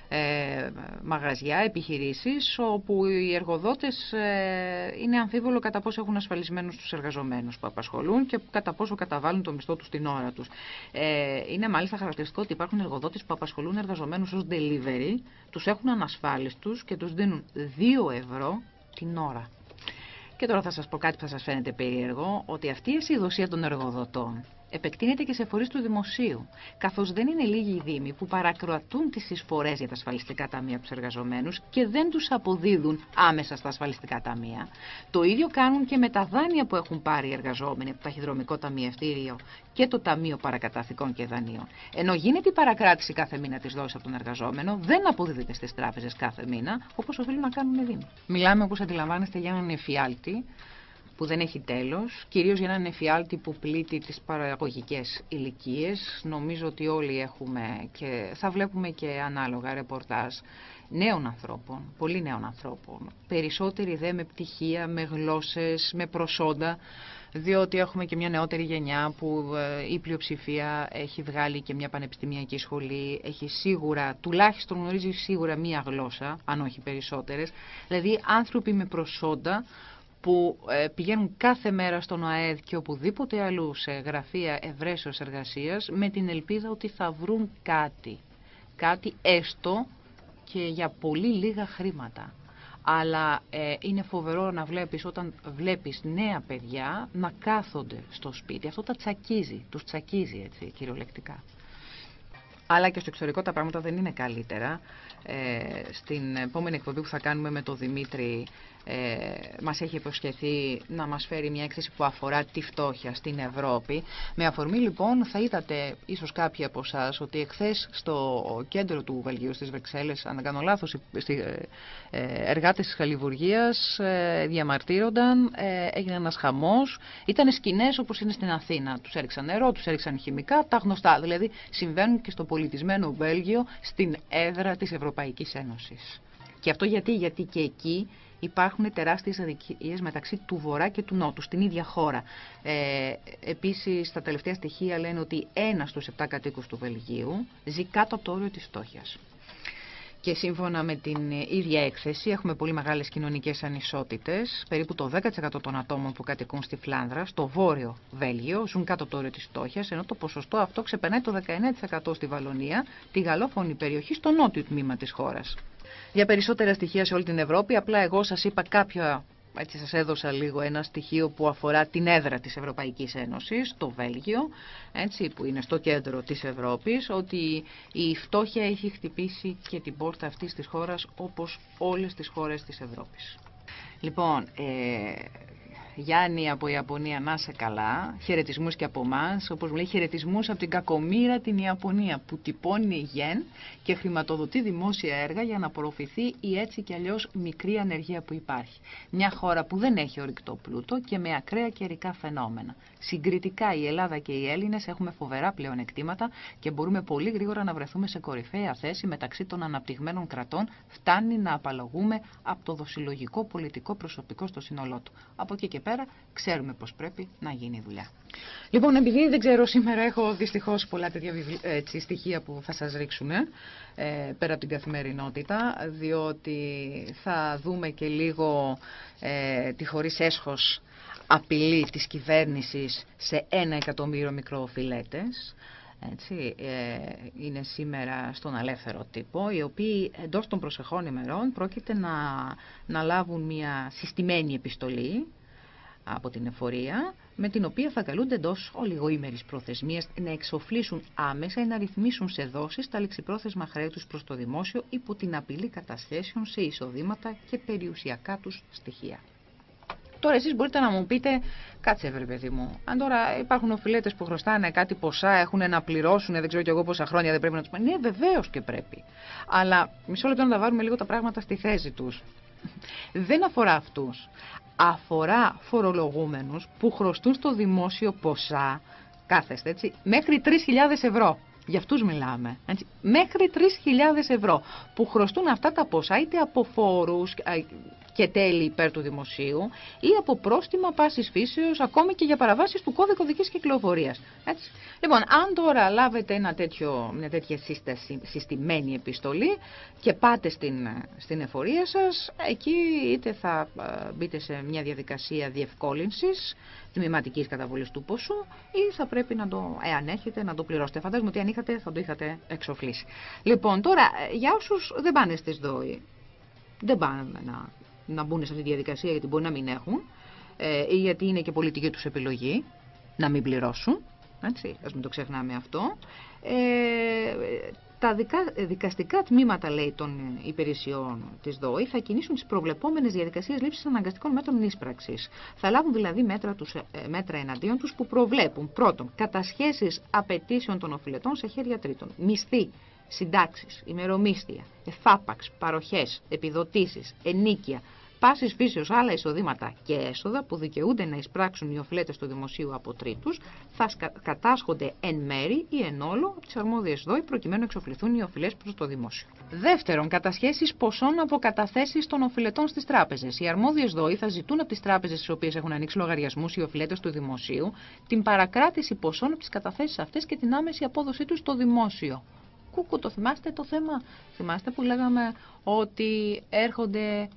μαγαζιά, επιχειρήσεις, όπου οι εργοδότες ε, είναι αμφίβολο κατά πόσο έχουν ασφαλισμένους τους εργαζομένους που απασχολούν και κατά πόσο καταβάλουν το μισθό τους την ώρα τους. Ε, είναι μάλιστα χαρακτηριστικό ότι υπάρχουν εργοδότες που απασχολούν εργαζομένους ως delivery, τους έχουν ανασφάλιστους και τους δίνουν 2 ευρώ την ώρα. Και τώρα θα σας πω κάτι που θα σας φαίνεται περίεργο, ότι αυτή η αισιοδοσία των εργοδοτών επεκτείνεται και σε φορείς του δημοσίου. Καθώς δεν είναι λίγοι οι Δήμοι που παρακροατούν τις εισφορές για τα ασφαλιστικά ταμεία από τους εργαζομένους και δεν τους αποδίδουν άμεσα στα ασφαλιστικά ταμεία. Το ίδιο κάνουν και με τα δάνεια που έχουν πάρει οι εργαζόμενοι από το ταχυδρομικό ταμιευτήριο και το Ταμείο Παρακαταθήκων και Δανείων. Ενώ γίνεται η παρακράτηση κάθε μήνα της δόση από τον εργαζόμενο, δεν αποδίδεται στις τράπεζες κάθε μήνα, όπως οφείλουν να κάνουν οι Δήμοι. Μιλάμε, όπως αντιλαμβάνεστε, για έναν εφιάλτη που δεν έχει τέλος, κυρίως για έναν εφιάλτη που πλήττει τις παραγωγικές ηλικίες. Νομίζω ότι όλοι έχουμε και θα βλέπουμε και ανάλογα ρεπορτάζ νέων ανθρώπων, πολύ νέων ανθρώπων, περισσότεροι δε με πτυχία, με γλώσσες, με προσόντα, διότι έχουμε και μια νεότερη γενιά που ε, η πλειοψηφία έχει βγάλει και μια πανεπιστημιακή σχολή, έχει σίγουρα, τουλάχιστον γνωρίζει σίγουρα μία γλώσσα, αν όχι περισσότερες, δηλαδή άνθρωποι με προσόντα που ε, πηγαίνουν κάθε μέρα στον ΟΑΕΔ και οπουδήποτε αλλού σε γραφεία ευρέσεως εργασίας με την ελπίδα ότι θα βρουν κάτι. Κάτι έστω και για πολύ λίγα χρήματα. Αλλά ε, είναι φοβερό να βλέπεις όταν βλέπεις νέα παιδιά να κάθονται στο σπίτι. Αυτό τα τσακίζει, τους τσακίζει έτσι κυριολεκτικά. Αλλά και στο εξωτερικό τα πράγματα δεν είναι καλύτερα. Ε, στην επόμενη εκπομπή που θα κάνουμε με τον Δημήτρη ε, μας έχει υποσχεθεί να μας φέρει μια έκθεση που αφορά τη φτώχεια στην Ευρώπη. Με αφορμή λοιπόν θα είδατε ίσως κάποιοι από εσά ότι εχθές στο κέντρο του Βελγίου στις Βρυξέλλες, αν δεν κάνω λάθος, ε, ε, εργάτες της Χαλιβουργίας ε, διαμαρτύρονταν, ε, έγινε ένας χαμός, ήταν σκηνές όπως είναι στην Αθήνα. Τους έριξαν νερό, τους έριξαν χημικά, τα γνωστά. Δηλαδή συμβαίνουν και στο πολιτισμένο Βέλγιο στην έδρα της Ευρωπαϊκής Ένωσης. Και αυτό γιατί, γιατί και εκεί υπάρχουν τεράστιες αδικίες μεταξύ του Βορρά και του Νότου, στην ίδια χώρα. Ε, επίσης, τα τελευταία στοιχεία λένε ότι ένας στους 7 κατοίκους του Βελγίου ζει κάτω από το όριο της φτώχειας. Και σύμφωνα με την ίδια έκθεση έχουμε πολύ μεγάλες κοινωνικές ανισότητες. Περίπου το 10% των ατόμων που κατοικούν στη Φλάνδρα, στο βόρειο Βέλγιο, ζουν κάτω από το όριο της φτώχειας, ενώ το ποσοστό αυτό ξεπερνάει το 19% στη Βαλονία, τη γαλλόφωνη περιοχή στο νότιο τμήμα της χώρας. Για περισσότερα στοιχεία σε όλη την Ευρώπη, απλά εγώ σας είπα κάποια έτσι σας έδωσα λίγο ένα στοιχείο που αφορά την έδρα της Ευρωπαϊκής Ένωσης, το Βέλγιο, έτσι, που είναι στο κέντρο της Ευρώπης, ότι η φτώχεια έχει χτυπήσει και την πόρτα αυτής της χώρας όπως όλες τις χώρες της Ευρώπης. Λοιπόν, ε, Γιάννη από Ιαπωνία, να σε καλά. Χαιρετισμούς και από εμάς. Όπως μου λέει, χαιρετισμούς από την κακομήρα την Ιαπωνία που τυπώνει γεν και χρηματοδοτεί δημόσια έργα για να απορροφηθεί η έτσι κι αλλιώς μικρή ανεργία που υπάρχει. Μια χώρα που δεν έχει ορυκτό πλούτο και με ακραία καιρικά φαινόμενα. Συγκριτικά η Ελλάδα και οι Έλληνες έχουμε φοβερά πλεονεκτήματα και μπορούμε πολύ γρήγορα να βρεθούμε σε κορυφαία θέση μεταξύ των αναπτυγμένων κρατών. Φτάνει να απαλλαγούμε από το δοσυλλογικό πολιτικό προσωπικό στο σύνολό του. Από εκεί και πέρα ξέρουμε πώς πρέπει να γίνει η δουλειά. Λοιπόν, επειδή δεν ξέρω σήμερα έχω δυστυχώς πολλά τέτοια έτσι, στοιχεία που θα σας ρίξουν ε, πέρα από την καθημερινότητα, διότι θα δούμε και λίγο ε, τη χωρίς έσχος απειλή της κυβέρνησης σε ένα εκατομμύριο μικροφιλέτες. Έτσι, ε, είναι σήμερα στον αλεύθερο τύπο, οι οποίοι εντός των προσεχών ημερών πρόκειται να, να λάβουν μια συστημένη επιστολή από την εφορία, με την οποία θα καλούνται εντός ολιγοήμερης προθεσμίας να εξοφλήσουν άμεσα ή να ρυθμίσουν σε δόσεις τα λεξιπρόθεσμα χρέη του προς το δημόσιο υπό την απειλή κατασχέσεων σε εισοδήματα και περιουσιακά τους στοιχεία. Τώρα εσείς μπορείτε να μου πείτε, κάτσε βρε παιδί μου, αν τώρα υπάρχουν οφειλέτες που χρωστάνε κάτι ποσά, έχουν να πληρώσουν, δεν ξέρω κι εγώ πόσα χρόνια δεν πρέπει να τους πούμε. Ναι, βεβαίως και πρέπει. Αλλά μισό λεπτό να τα βάλουμε λίγο τα πράγματα στη θέση τους. Δεν αφορά αυτούς αφορά φορολογούμενους που χρωστούν στο δημόσιο ποσά, κάθεστε έτσι, μέχρι 3.000 ευρώ. Για αυτούς μιλάμε. Έτσι. Μέχρι 3.000 ευρώ που χρωστούν αυτά τα ποσά είτε από φόρους και τέλη υπέρ του δημοσίου ή από πρόστιμα πάσης φύσεως ακόμη και για παραβάσεις του κώδικα οδικής κυκλοφορίας. Έτσι. Λοιπόν, αν τώρα λάβετε ένα τέτοιο, μια τέτοια σύσταση, συστημένη επιστολή και πάτε στην, στην εφορία σας, εκεί είτε θα ε, μπείτε σε μια διαδικασία διευκόλυνσης τμηματικής καταβολής του ποσού ή θα πρέπει να το, εάν έχετε, να το πληρώσετε. Φαντάζομαι ότι αν είχατε θα το είχατε εξοφλήσει. Λοιπόν, τώρα, ε, για όσους δεν πάνε στις ΔΟΗ, δεν πάνε να να μπουν σε αυτή τη διαδικασία γιατί μπορεί να μην έχουν ε, ή γιατί είναι και πολιτική τους επιλογή να μην πληρώσουν. Έτσι, ας μην το ξεχνάμε αυτό. Ε, τα δικα, δικαστικά τμήματα λέει, των υπηρεσιών της ΔΟΗ θα κινήσουν τις προβλεπόμενες διαδικασίες λήψης αναγκαστικών μέτρων ίσπραξης. Θα λάβουν δηλαδή μέτρα, τους, ε, μέτρα εναντίον τους που προβλέπουν πρώτον κατασχέσεις απαιτήσεων των οφειλετών σε χέρια τρίτων, μισθή, συντάξεις, ημερομίσθια, εφάπαξ, παροχές, επιδοτήσεις, ενίκεια, πάσης φύσεως άλλα εισοδήματα και έσοδα που δικαιούνται να εισπράξουν οι οφειλέτες του δημοσίου από τρίτους, θα κατάσχονται εν μέρη ή εν όλο από τις αρμόδιες ΔΟΗ προκειμένου να εξοφληθούν οι οφειλές προς το δημόσιο. Δεύτερον, κατασχέσεις ποσών από καταθέσεις των οφειλετών στις τράπεζες. Οι αρμόδιες ΔΟΗ θα ζητούν από τις τράπεζες στις οποίες έχουν ανοίξει λογαριασμούς οι οφειλέτες του δημοσίου την παρακράτηση ποσών από τις καταθέσεις αυτές και την άμεση απόδοσή τους στο δημόσιο. Κούκου, το θυμάστε το θέμα; Θυμάστε που λέγαμε ότι έρχονται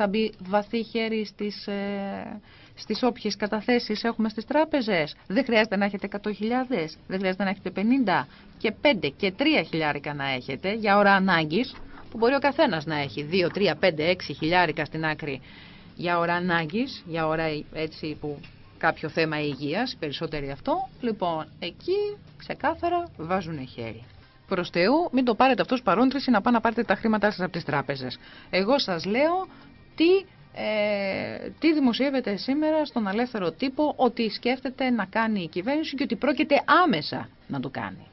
θα μπει βαθύ χέρι στις, ε, στις όποιες καταθέσεις έχουμε στις τράπεζες. Δεν χρειάζεται να έχετε 100.000, δεν χρειάζεται να έχετε 50 και 5 και 3 χιλιάρικα να έχετε για ώρα ανάγκης, που μπορεί ο καθένας να έχει 2, 3, 5, 6 χιλιάρικα στην άκρη για ώρα ανάγκης, για ώρα έτσι που κάποιο θέμα υγείας, περισσότεροι αυτό. Λοιπόν, εκεί ξεκάθαρα βάζουν χέρι. Προς Θεού, μην το πάρετε αυτός παρόντριση να πάτε να πάρετε τα χρήματά σας από τις τράπεζες. Εγώ σας λέω τι, ε, τι δημοσιεύεται σήμερα στον ελεύθερο τύπο ότι σκέφτεται να κάνει η κυβέρνηση και ότι πρόκειται άμεσα να το κάνει.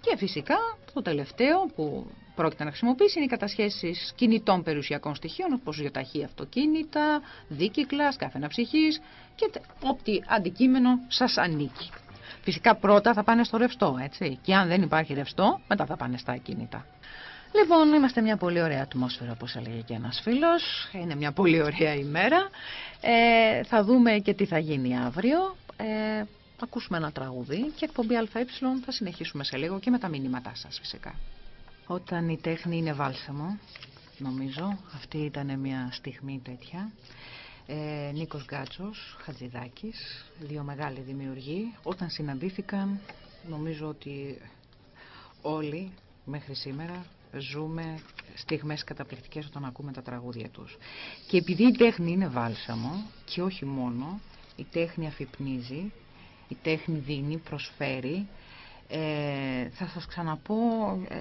Και φυσικά το τελευταίο που πρόκειται να χρησιμοποιήσει είναι οι κατασχέσεις κινητών περιουσιακών στοιχείων, όπως για ταχύ αυτοκίνητα, δίκυκλα, σκάφη ψυχής και ό,τι αντικείμενο σας ανήκει. Φυσικά πρώτα θα πάνε στο ρευστό, έτσι. Και αν δεν υπάρχει ρευστό, μετά θα πάνε στα ακίνητα. Λοιπόν, είμαστε μια πολύ ωραία ατμόσφαιρα, όπως έλεγε και ένας φίλος. Είναι μια πολύ ωραία ημέρα. Ε, θα δούμε και τι θα γίνει αύριο. Ε, ακούσουμε ένα τραγούδι και εκπομπή ΑΕ θα συνεχίσουμε σε λίγο και με τα μηνύματά σας φυσικά. Όταν η τέχνη είναι βάλσαμο, νομίζω, αυτή ήταν μια στιγμή τέτοια. Ε, Νίκος Γκάτσος, Χατζηδάκης, δύο μεγάλοι δημιουργοί. Όταν συναντήθηκαν, νομίζω ότι όλοι μέχρι σήμερα ζούμε στιγμές καταπληκτικές όταν ακούμε τα τραγούδια τους. Και επειδή η τέχνη είναι βάλσαμο και όχι μόνο, η τέχνη αφυπνίζει, η τέχνη δίνει, προσφέρει, ε, θα σας ξαναπώ ε,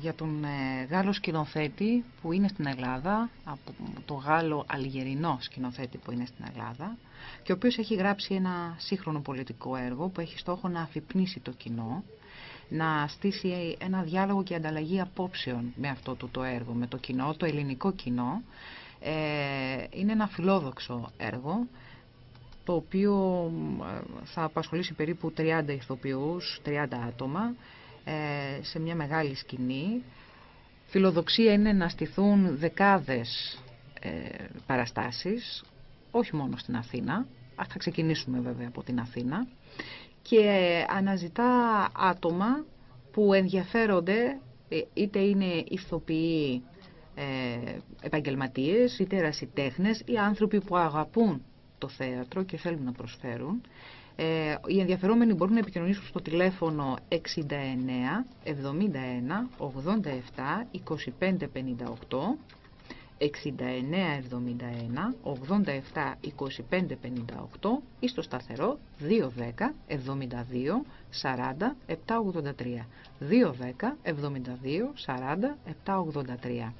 για τον ε, Γάλλο σκηνοθέτη που είναι στην Ελλάδα, από το Γάλλο Αλγερινό σκηνοθέτη που είναι στην Ελλάδα και ο οποίος έχει γράψει ένα σύγχρονο πολιτικό έργο που έχει στόχο να αφυπνίσει το κοινό να στήσει ένα διάλογο και ανταλλαγή απόψεων με αυτό το, το έργο, με το κοινό, το ελληνικό κοινό. Ε, είναι ένα φιλόδοξο έργο το οποίο ε, θα απασχολήσει περίπου 30 ηθοποιούς, 30 άτομα ε, σε μια μεγάλη σκηνή. Φιλοδοξία είναι να στηθούν δεκάδες ε, παραστάσεις, όχι μόνο στην Αθήνα, θα ξεκινήσουμε βέβαια από την Αθήνα και αναζητά άτομα που ενδιαφέρονται ε, είτε είναι ηθοποιοί ε, επαγγελματίες, είτε ερασιτέχνες ή άνθρωποι που αγαπούν το θέατρο και θέλουν να προσφέρουν. Ε, οι ενδιαφερόμενοι μπορούν να επικοινωνήσουν στο τηλέφωνο 69 71 87 25 58 6971 87 25 58 ή στο σταθερό 210 72 40 783 210 72 40 783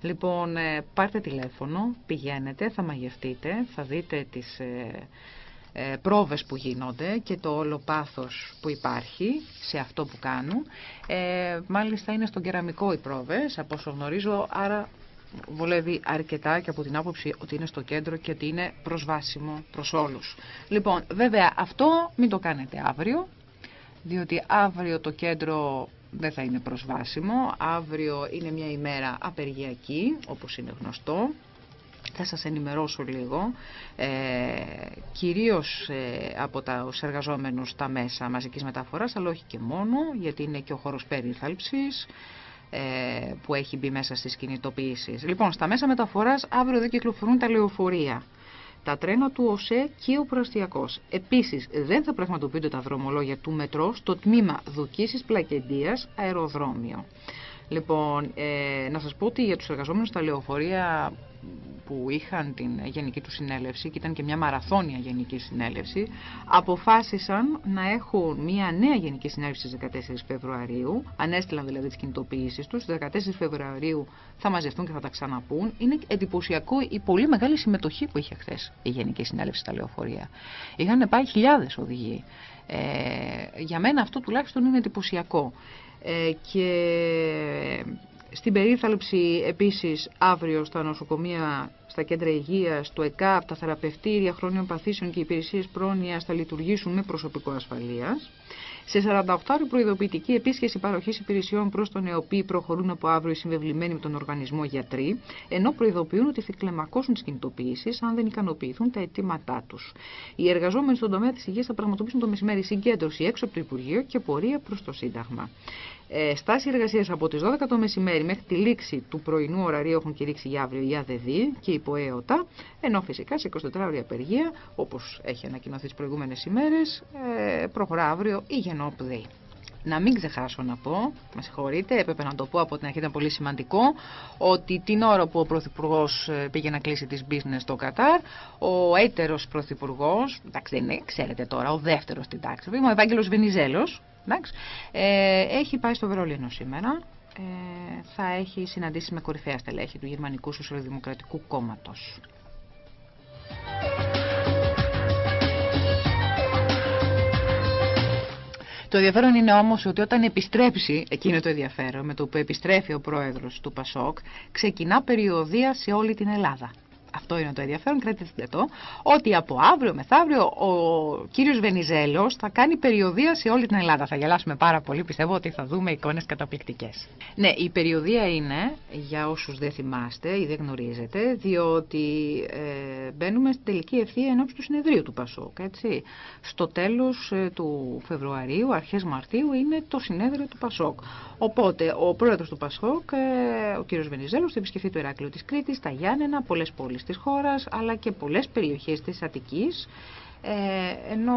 Λοιπόν, ε, πάρτε τηλέφωνο, πηγαίνετε, θα μαγευτείτε, θα δείτε τις ε, ε, πρόβες που γίνονται και το όλο πάθος που υπάρχει σε αυτό που κάνουν. Ε, μάλιστα είναι στον κεραμικό οι πρόβες, από όσο γνωρίζω, άρα βολεύει αρκετά και από την άποψη ότι είναι στο κέντρο και ότι είναι προσβάσιμο προς όλους. Λοιπόν, βέβαια αυτό μην το κάνετε αύριο, διότι αύριο το κέντρο δεν θα είναι προσβάσιμο. Αύριο είναι μια ημέρα απεργιακή, όπως είναι γνωστό. Θα σας ενημερώσω λίγο, ε, κυρίως ε, από τα εργαζόμενους στα μέσα μαζικής μεταφοράς, αλλά όχι και μόνο, γιατί είναι και ο χώρος περίθαλψης, ε, που έχει μπει μέσα στις κινητοποιήσεις. Λοιπόν, στα μέσα μεταφοράς αύριο δεν κυκλοφορούν τα λεωφορεία τα τρένα του ΟΣΕ και ο προαστιακός. Επίσης, δεν θα πραγματοποιούνται τα δρομολόγια του μετρό στο τμήμα δοκίσης πλακεντίας αεροδρόμιο. Λοιπόν, ε, να σας πω ότι για τους εργαζόμενους στα λεωφορεία που είχαν την γενική τους συνέλευση και ήταν και μια μαραθώνια γενική συνέλευση αποφάσισαν να έχουν μια νέα γενική συνέλευση στις 14 Φεβρουαρίου. Ανέστηλαν δηλαδή τις κινητοποιήσεις τους. Στις 14 Φεβρουαρίου θα μαζευτούν και θα τα ξαναπούν. Είναι εντυπωσιακό η πολύ μεγάλη συμμετοχή που είχε χθες η γενική συνέλευση στα λεωφορεία. Είχαν πάει χιλιάδες οδηγοί. Ε, για μένα αυτό τουλάχιστον είναι εντυπωσιακό. Ε, και στην περίθαλψη επίσης αύριο στα νοσοκομεία, στα κέντρα υγείας, το ΕΚΑΠ, τα θεραπευτήρια χρόνιων παθήσεων και υπηρεσίες πρόνοιας θα λειτουργήσουν με προσωπικό ασφαλείας. Σε 48 ώρες προειδοποιητική επίσκεψη παροχής υπηρεσιών προς τον ΕΟΠΗ προχωρούν από αύριο οι συμβεβλημένοι με τον οργανισμό γιατροί, ενώ προειδοποιούν ότι θα κλεμακώσουν τις κινητοποιήσεις αν δεν ικανοποιηθούν τα αιτήματά τους. Οι εργαζόμενοι στον τομέα της υγείας θα πραγματοποιήσουν το μεσημέρι συγκέντρωση έξω από το Υπουργείο και πορεία προς το Σύνταγμα. Ε, στάση εργασίας από τις 12 το μεσημέρι μέχρι τη λήξη του πρωινού ωραρίου έχουν κηρύξει για αύριο η ΑΔΔ και η ΠΟΕΟΤΑ, ενώ φυσικά σε 24 ώρια απεργία, όπως έχει ανακοινωθεί τις προηγούμενες ημέρες, ε, προχωρά αύριο η Γενόπδη. Να μην ξεχάσω να πω, με συγχωρείτε, έπρεπε να το πω από την αρχή, ήταν πολύ σημαντικό, ότι την ώρα που ο Πρωθυπουργός ε, πήγε να κλείσει τις business στο Κατάρ, ο έτερος Πρωθυπουργός, εντάξει δεν είναι, ξέρετε τώρα, ο δεύτερος στην τάξη, ο Ευάγγελος Βενιζέλο, ε, έχει πάει στο Βερολίνο σήμερα. Ε, θα έχει συναντήσει με κορυφαία στελέχη του Γερμανικού Σοσιαλδημοκρατικού Κόμματος. Το ενδιαφέρον είναι όμως ότι όταν επιστρέψει, εκείνο το ενδιαφέρον, με το που επιστρέφει ο πρόεδρος του ΠΑΣΟΚ, ξεκινά περιοδία σε όλη την Ελλάδα αυτό είναι το ενδιαφέρον, κρατήστε το, ότι από αύριο μεθαύριο ο κύριος Βενιζέλος θα κάνει περιοδία σε όλη την Ελλάδα. Θα γελάσουμε πάρα πολύ, πιστεύω ότι θα δούμε εικόνες καταπληκτικές. Ναι, η περιοδία είναι, για όσους δεν θυμάστε ή δεν γνωρίζετε, διότι ε, μπαίνουμε στην τελική ευθεία ενώπιση του συνεδρίου του Πασόκ, έτσι. Στο τέλος ε, του Φεβρουαρίου, αρχές Μαρτίου, είναι το συνέδριο του Πασόκ. Οπότε, ο πρόεδρος του Πασόκ, ε, ο κύριος Βενιζέλος, θα επισκεφθεί το Ηράκλειο της Κρήτης, τα Γιάννενα, πολλές πόλεις της χώρας αλλά και πολλές περιοχές της Αττικής ε, ενώ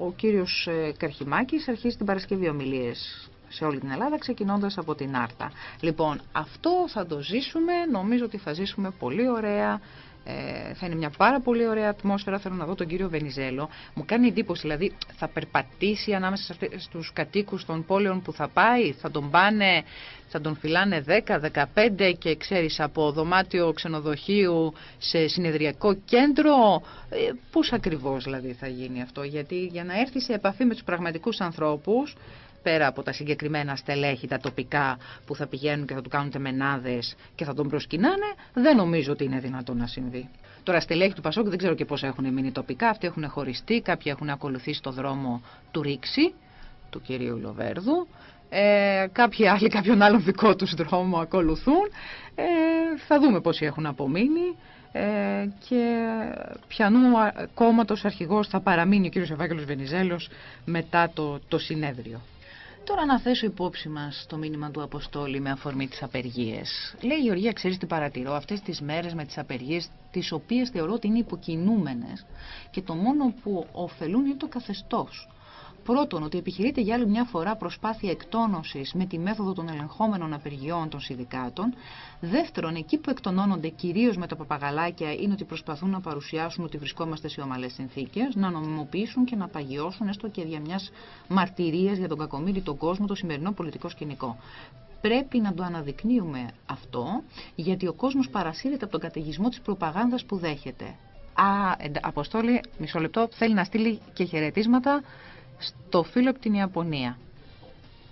ο κύριος ε, Καρχημάκης αρχίζει την Παρασκευή ομιλίες σε όλη την Ελλάδα ξεκινώντας από την Άρτα. Λοιπόν, αυτό θα το ζήσουμε, νομίζω ότι θα ζήσουμε πολύ ωραία ε, θα είναι μια πάρα πολύ ωραία ατμόσφαιρα. Θέλω να δω τον κύριο Βενιζέλο. Μου κάνει εντύπωση, δηλαδή θα περπατήσει ανάμεσα στους κατοίκους των πόλεων που θα πάει, θα τον πάνε, θα τον φυλάνε 10-15 και ξέρεις από δωμάτιο ξενοδοχείου σε συνεδριακό κέντρο; Ε, πώς ακριβώς δηλαδή θα γίνει αυτό, γιατί για να έρθει σε επαφή με τους πραγματικούς ανθρώπους πέρα από τα συγκεκριμένα στελέχη, τα τοπικά που θα πηγαίνουν και θα του κάνουν τεμενάδες και θα τον προσκυνάνε, δεν νομίζω ότι είναι δυνατό να συμβεί. Τώρα στελέχη του Πασόκ δεν ξέρω και πώς έχουν μείνει τοπικά, αυτοί έχουν χωριστεί, κάποιοι έχουν ακολουθήσει το δρόμο του Ρίξη, του κυρίου Λοβέρδου, ε, κάποιοι άλλοι κάποιον άλλον δικό τους δρόμο ακολουθούν, ε, θα δούμε πόσοι έχουν απομείνει ε, και πιανού κόμματος αρχηγός θα παραμείνει ο κύριος Ευάγγελος Βενιζέλος μετά το, το συνέδριο. Τώρα να θέσω υπόψη μας το μήνυμα του Αποστόλη με αφορμή τις απεργίες. Λέει η Γεωργία, ξέρεις τι παρατηρώ, αυτές τις μέρες με τις απεργίες, τις οποίες θεωρώ ότι είναι υποκινούμενες και το μόνο που ωφελούν είναι το καθεστώς. Πρώτον, ότι επιχειρείται για άλλη μια φορά προσπάθεια εκτόνωσης με τη μέθοδο των ελεγχόμενων απεργιών των συνδικάτων. Δεύτερον, εκεί που εκτονώνονται κυρίως με τα παπαγαλάκια είναι ότι προσπαθούν να παρουσιάσουν ότι βρισκόμαστε σε ομαλές συνθήκες, να νομιμοποιήσουν και να παγιώσουν έστω και για μιας μαρτυρίας για τον κακομίρι τον κόσμο το σημερινό πολιτικό σκηνικό. Πρέπει να το αναδεικνύουμε αυτό, γιατί ο κόσμος παρασύρεται από τον καταιγισμό της προπαγάνδας που δέχεται. Α, Αποστόλη, μισό λεπτό, θέλει να στείλει και χαιρετίσματα στο φίλο από την Ιαπωνία.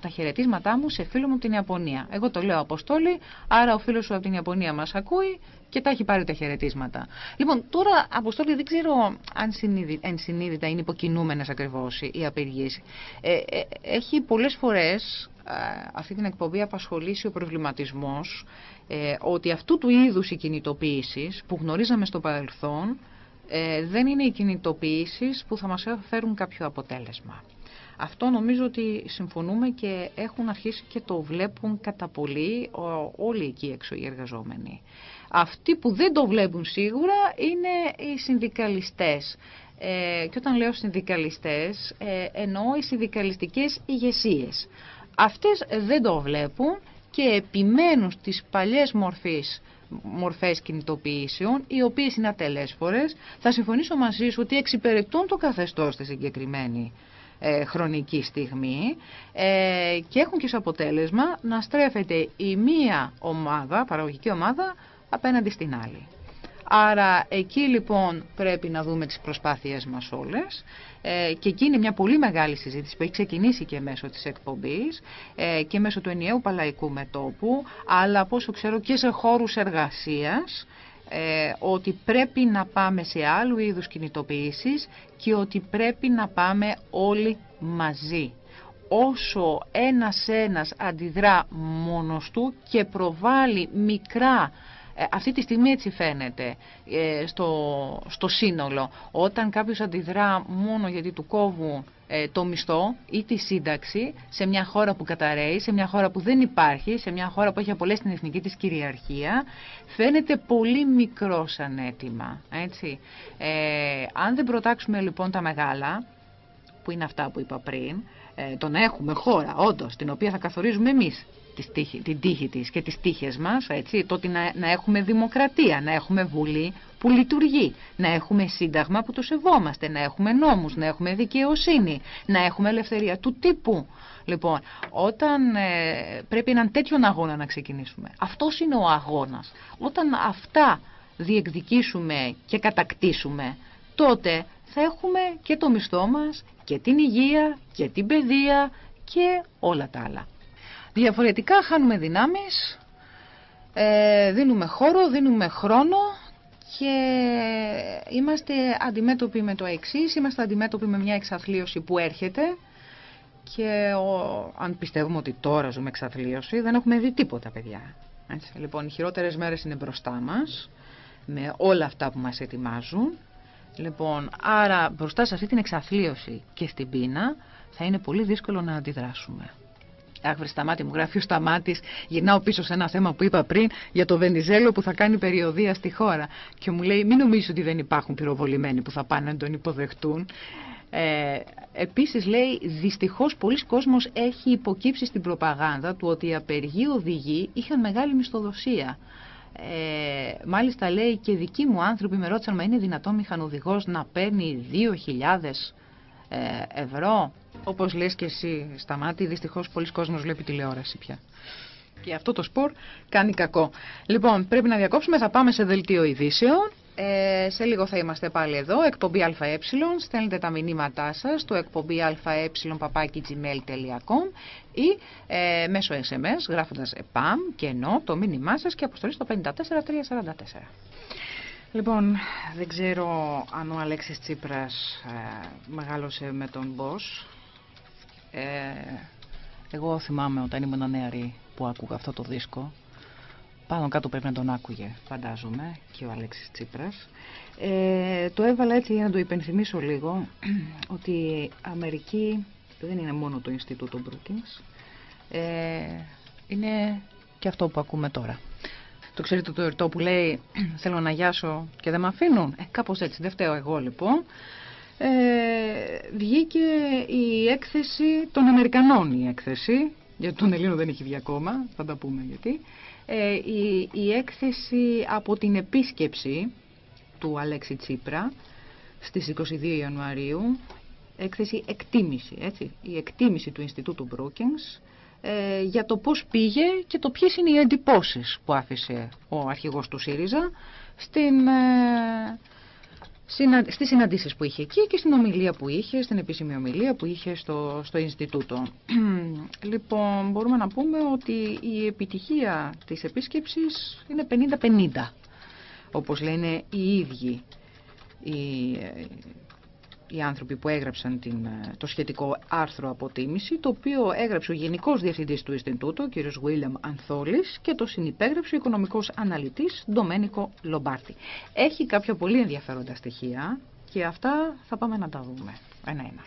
Τα χαιρετίσματά μου σε φίλο μου από την Ιαπωνία. Εγώ το λέω Αποστόλη, άρα ο φίλος σου από την Ιαπωνία μας ακούει και τα έχει πάρει τα χαιρετίσματα. Λοιπόν, τώρα Αποστόλη δεν ξέρω αν συνείδητα, ενσυνείδητα είναι υποκινούμενες ακριβώς οι απεργίες. Ε, ε, έχει πολλές φορές αυτή την εκπομπή απασχολήσει ο προβληματισμός ε, ότι αυτού του είδους οι κινητοποιήσεις που γνωρίζαμε στο παρελθόν ε, δεν είναι οι κινητοποιήσεις που θα μας φέρουν κάποιο αποτέλεσμα. Αυτό νομίζω ότι συμφωνούμε και έχουν αρχίσει και το βλέπουν κατά πολύ όλοι εκεί έξω οι εργαζόμενοι. Αυτοί που δεν το βλέπουν σίγουρα είναι οι συνδικαλιστές. Ε, και όταν λέω συνδικαλιστές ε, εννοώ οι συνδικαλιστικές ηγεσίες. Αυτές δεν το βλέπουν και επιμένουν στις παλιές μορφές μορφές κινητοποιήσεων, οι οποίες είναι ατελέσφορες. Θα συμφωνήσω μαζί σου ότι εξυπηρετούν το καθεστώς στη συγκεκριμένη ε, χρονική στιγμή ε, και έχουν και ως αποτέλεσμα να στρέφεται η μία ομάδα, παραγωγική ομάδα, απέναντι στην άλλη. Άρα εκεί λοιπόν πρέπει να δούμε τις προσπάθειές μας όλες. Ε, και εκεί είναι μια πολύ μεγάλη συζήτηση που έχει ξεκινήσει και μέσω της εκπομπής ε, και μέσω του ενιαίου παλαϊκού μετόπου. Αλλά από όσο ξέρω και σε χώρους εργασίας ε, ότι πρέπει να πάμε σε άλλου είδους κινητοποιήσεις και ότι πρέπει να πάμε όλοι μαζί. Όσο ένας-ένας αντιδρά μόνος του και προβάλλει μικρά ε, αυτή τη στιγμή έτσι φαίνεται ε, στο, στο σύνολο. Όταν κάποιος αντιδρά μόνο γιατί του κόβουν ε, το μισθό ή τη σύνταξη σε μια χώρα που καταραίει, σε μια χώρα που δεν υπάρχει, σε μια χώρα που έχει απολέσει την εθνική της κυριαρχία, φαίνεται πολύ μικρός σαν αίτημα. Έτσι. αν δεν προτάξουμε λοιπόν τα μεγάλα, που είναι αυτά που είπα πριν, το να έχουμε χώρα όντως την οποία θα καθορίζουμε εμείς την τύχη της και τις τύχες μας, έτσι, το ότι να, έχουμε δημοκρατία, να έχουμε βουλή που λειτουργεί, να έχουμε σύνταγμα που το σεβόμαστε, να έχουμε νόμους, να έχουμε δικαιοσύνη, να έχουμε ελευθερία του τύπου. Λοιπόν, όταν ε, πρέπει έναν τέτοιον αγώνα να ξεκινήσουμε, αυτός είναι ο αγώνας. Όταν αυτά διεκδικήσουμε και κατακτήσουμε, τότε θα έχουμε και το μισθό μας και την υγεία και την παιδεία και όλα τα άλλα. Διαφορετικά χάνουμε δυνάμεις, ε, δίνουμε χώρο, δίνουμε χρόνο και είμαστε αντιμέτωποι με το εξής, είμαστε αντιμέτωποι με μια εξαθλίωση που έρχεται και αν πιστεύουμε ότι τώρα ζούμε εξαθλίωση δεν έχουμε δει τίποτα παιδιά. Έτσι. Λοιπόν, οι χειρότερες μέρες είναι μπροστά μας με όλα αυτά που μας ετοιμάζουν. Λοιπόν, άρα μπροστά σε αυτή την εξαθλίωση και στην πείνα θα είναι πολύ δύσκολο να αντιδράσουμε. Αχ, βρε σταμάτη, μου γράφει ο Σταμάτης. Γυρνάω πίσω σε ένα θέμα που είπα πριν για το Βενιζέλο που θα κάνει περιοδία στη χώρα. Και μου λέει, μην νομίζεις ότι δεν υπάρχουν πυροβολημένοι που θα πάνε να τον υποδεχτούν. Ε, επίσης λέει δυστυχώς πολλοί κόσμος έχει υποκύψει στην προπαγάνδα του ότι οι απεργοί οδηγοί είχαν μεγάλη μισθοδοσία. Ε, μάλιστα λέει και δικοί μου άνθρωποι με ρώτησαν μα είναι δυνατόν μηχανοδηγός να παίρνει 2.000 ε, ευρώ όπως λες και εσύ σταμάτη, δυστυχώς πολλοί κόσμος βλέπει τηλεόραση πια. Και αυτό το σπορ κάνει κακό. Λοιπόν, πρέπει να διακόψουμε, θα πάμε σε δελτίο ειδήσεων. Ε, σε λίγο θα είμαστε πάλι εδώ, εκπομπή ΑΕ, στέλνετε τα μηνύματά σας στο εκπομπή αε.gmail.com ή ε, μέσω SMS γράφοντας ΕΠΑΜ και ενώ το μήνυμά σας και αποστολή στο 54344. Λοιπόν, δεν ξέρω αν ο Αλέξης Τσίπρας ε, μεγάλωσε με τον Μπός ε, εγώ θυμάμαι όταν ήμουν νεαρή που άκουγα αυτό το δίσκο. Πάνω κάτω πρέπει να τον άκουγε, φαντάζομαι, και ο Αλέξης Τσίπρας. Ε, το έβαλα έτσι για να το υπενθυμίσω λίγο, ότι η Αμερική δεν είναι μόνο το Ινστιτούτο Brookings, ε, είναι και αυτό που ακούμε τώρα. Το ξέρετε το ερτό που λέει θέλω να γιάσω και δεν με αφήνουν. Ε, κάπως έτσι, δεν φταίω εγώ λοιπόν. Ε, βγήκε η έκθεση των Αμερικανών η έκθεση, γιατί τον Ελλήνο δεν έχει βγει ακόμα, θα τα πούμε γιατί, ε, η, η έκθεση από την επίσκεψη του Αλέξη Τσίπρα στις 22 Ιανουαρίου, έκθεση εκτίμηση, έτσι, η εκτίμηση του Ινστιτούτου Brookings, ε, για το πώς πήγε και το ποιες είναι οι εντυπώσεις που άφησε ο αρχηγός του ΣΥΡΙΖΑ στην, ε, στις συναντήσεις που είχε εκεί και στην ομιλία που είχε, στην επίσημη ομιλία που είχε στο, στο Ινστιτούτο. λοιπόν, μπορούμε να πούμε ότι η επιτυχία της επίσκεψης είναι 50-50, όπως λένε οι ίδιοι οι, οι άνθρωποι που έγραψαν την, ε, το σχετικό άρθρο αποτίμηση, το οποίο έγραψε ο Γενικός Διευθυντής του Ινστιτούτου, ο κ. Βίλιαμ Ανθόλης, και το συνυπέγραψε ο Οικονομικός Αναλυτής Ντομένικο Λομπάρτη. Έχει κάποια πολύ ενδιαφέροντα στοιχεία και αυτά θα πάμε να τα δούμε ένα-ένα.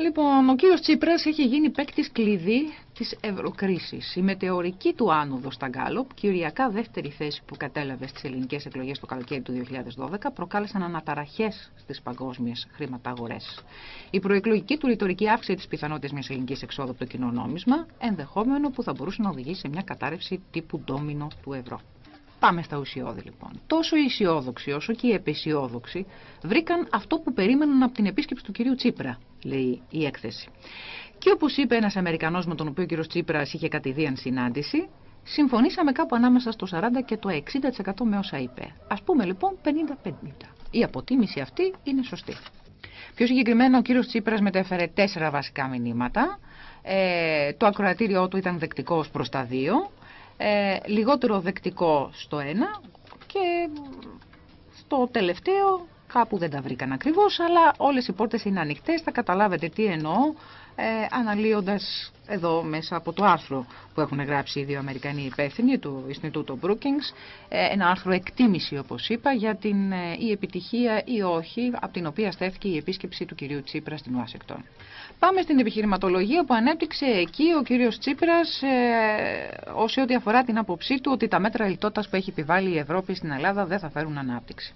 Λοιπόν, ο κύριος Τσίπρας έχει γίνει παίκτης κλειδί της ευρωκρίσης. Η μετεωρική του άνοδος στα Γκάλοπ, κυριακά δεύτερη θέση που κατέλαβε στις ελληνικές εκλογές το καλοκαίρι του 2012, προκάλεσαν αναταραχές στις παγκόσμιες χρηματαγορές. Η προεκλογική του ρητορική αύξησε τις πιθανότητες μιας ελληνικής εξόδου από το κοινό νόμισμα, ενδεχόμενο που θα μπορούσε να οδηγήσει σε μια κατάρρευση τύπου ντόμινο του ευρώ. Πάμε στα ουσιώδη λοιπόν. Τόσο οι αισιόδοξοι όσο και οι επαισιόδοξοι βρήκαν αυτό που περίμεναν από την επίσκεψη του κυρίου Τσίπρα, λέει η έκθεση. Και όπως είπε ένας Αμερικανός με τον οποίο ο κύριος Τσίπρας είχε κατηδίαν συνάντηση, συμφωνήσαμε κάπου ανάμεσα στο 40% και το 60% με όσα είπε. Ας πούμε λοιπόν 50-50. Η αποτίμηση αυτή είναι σωστή. Πιο συγκεκριμένα ο κύριος Τσίπρας μετέφερε τέσσερα βασικά μηνύματα. Ε, το ακροατήριό του ήταν δεκτικό προς τα δύο ε, λιγότερο δεκτικό στο ένα και στο τελευταίο κάπου δεν τα βρήκαν ακριβώς αλλά όλες οι πόρτες είναι ανοιχτές, θα καταλάβετε τι εννοώ ε, αναλύοντας εδώ μέσα από το άρθρο που έχουν γράψει οι δύο Αμερικανοί υπεύθυνοι του Ινστιτούτου Brookings ε, ένα άρθρο εκτίμηση όπως είπα για την ε, η επιτυχία ή όχι από την οποία στέφθηκε η επίσκεψη του κυρίου Τσίπρα στην Ουάσιγκτον. Πάμε στην επιχειρηματολογία που ανέπτυξε εκεί ο κύριος Τσίπρας ε, όσο ό,τι αφορά την άποψή του ότι τα μέτρα λιτότητας που έχει επιβάλει η Ευρώπη στην Ελλάδα δεν θα φέρουν ανάπτυξη.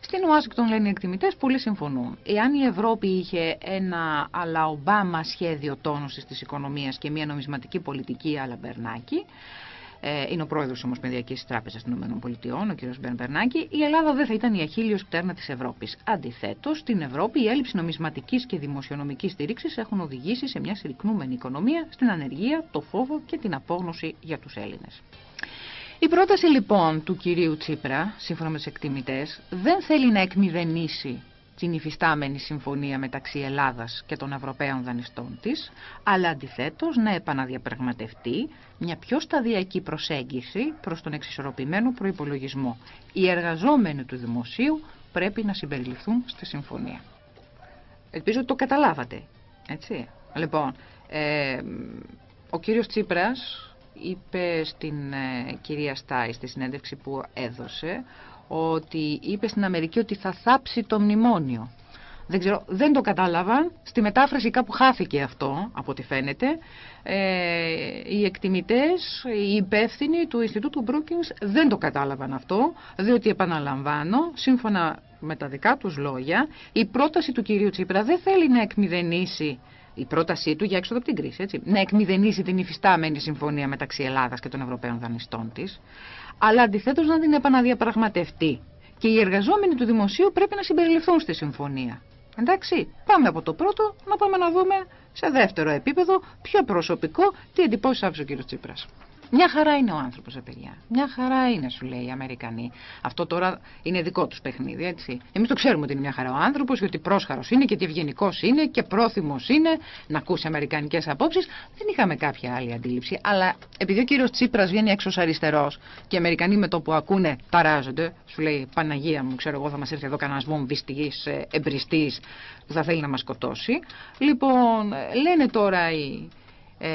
Στην Ουάσιγκτον λένε οι εκτιμητές, πολλοί συμφωνούν. Εάν η Ευρώπη είχε ένα αλλά Ομπάμα σχέδιο τόνωσης της οικονομίας και μια νομισματική πολιτική αλλά Μπερνάκη, ε, είναι ο πρόεδρος της Ομοσπονδιακής Τράπεζας των ΗΠΑ, ο κ. Μπεν Μπερνάκη, η Ελλάδα δεν θα ήταν η αχίλιος πτέρνα της Ευρώπης. Αντιθέτως, στην Ευρώπη η έλλειψη νομισματικής και δημοσιονομικής στήριξης έχουν οδηγήσει σε μια συρρυκνούμενη οικονομία, στην ανεργία, το φόβο και την απόγνωση για τους Έλληνες. Η πρόταση λοιπόν του κυρίου Τσίπρα, σύμφωνα με τους εκτιμητές, δεν θέλει να εκμηδενήσει την υφιστάμενη συμφωνία μεταξύ Ελλάδας και των Ευρωπαίων δανειστών της, αλλά αντιθέτως να επαναδιαπραγματευτεί μια πιο σταδιακή προσέγγιση προς τον εξισορροπημένο προϋπολογισμό. Οι εργαζόμενοι του δημοσίου πρέπει να συμπεριληφθούν στη συμφωνία. Ελπίζω ότι το καταλάβατε. Έτσι. Λοιπόν, ε, ο κύριος Τσίπρας είπε στην ε, κυρία Στάι στη συνέντευξη που έδωσε ότι είπε στην Αμερική ότι θα θάψει το μνημόνιο. Δεν ξέρω, δεν το κατάλαβαν. Στη μετάφραση κάπου χάθηκε αυτό, από ό,τι φαίνεται. Ε, οι εκτιμητές, οι υπεύθυνοι του Ινστιτούτου Brookings δεν το κατάλαβαν αυτό, διότι επαναλαμβάνω, σύμφωνα με τα δικά τους λόγια, η πρόταση του κυρίου Τσίπρα δεν θέλει να εκμηδενήσει η πρότασή του για έξοδο από την κρίση, έτσι, να εκμηδενήσει την υφιστάμενη συμφωνία μεταξύ Ελλάδας και των Ευρωπαίων δανειστών της, αλλά αντιθέτως να την επαναδιαπραγματευτεί. Και οι εργαζόμενοι του δημοσίου πρέπει να συμπεριληφθούν στη συμφωνία. Εντάξει, πάμε από το πρώτο να πάμε να δούμε σε δεύτερο επίπεδο, πιο προσωπικό, τι εντυπώσεις άφησε ο κ. Τσίπρας. Μια χαρά είναι ο άνθρωπος, παιδιά. Μια χαρά είναι, σου λέει οι Αμερικανοί. Αυτό τώρα είναι δικό τους παιχνίδι, έτσι. Εμείς το ξέρουμε ότι είναι μια χαρά ο άνθρωπος και ότι πρόσχαρος είναι και ότι ευγενικός είναι και πρόθυμος είναι να ακούσει αμερικανικές απόψεις. Δεν είχαμε κάποια άλλη αντίληψη. Αλλά επειδή ο κύριος Τσίπρας βγαίνει έξω αριστερός και οι Αμερικανοί με το που ακούνε ταράζονται, σου λέει Παναγία μου, ξέρω εγώ, θα μας έρθει εδώ κανένας βομβιστής, ε, εμπριστής που θα θέλει να μας σκοτώσει. Λοιπόν, λένε τώρα οι ε,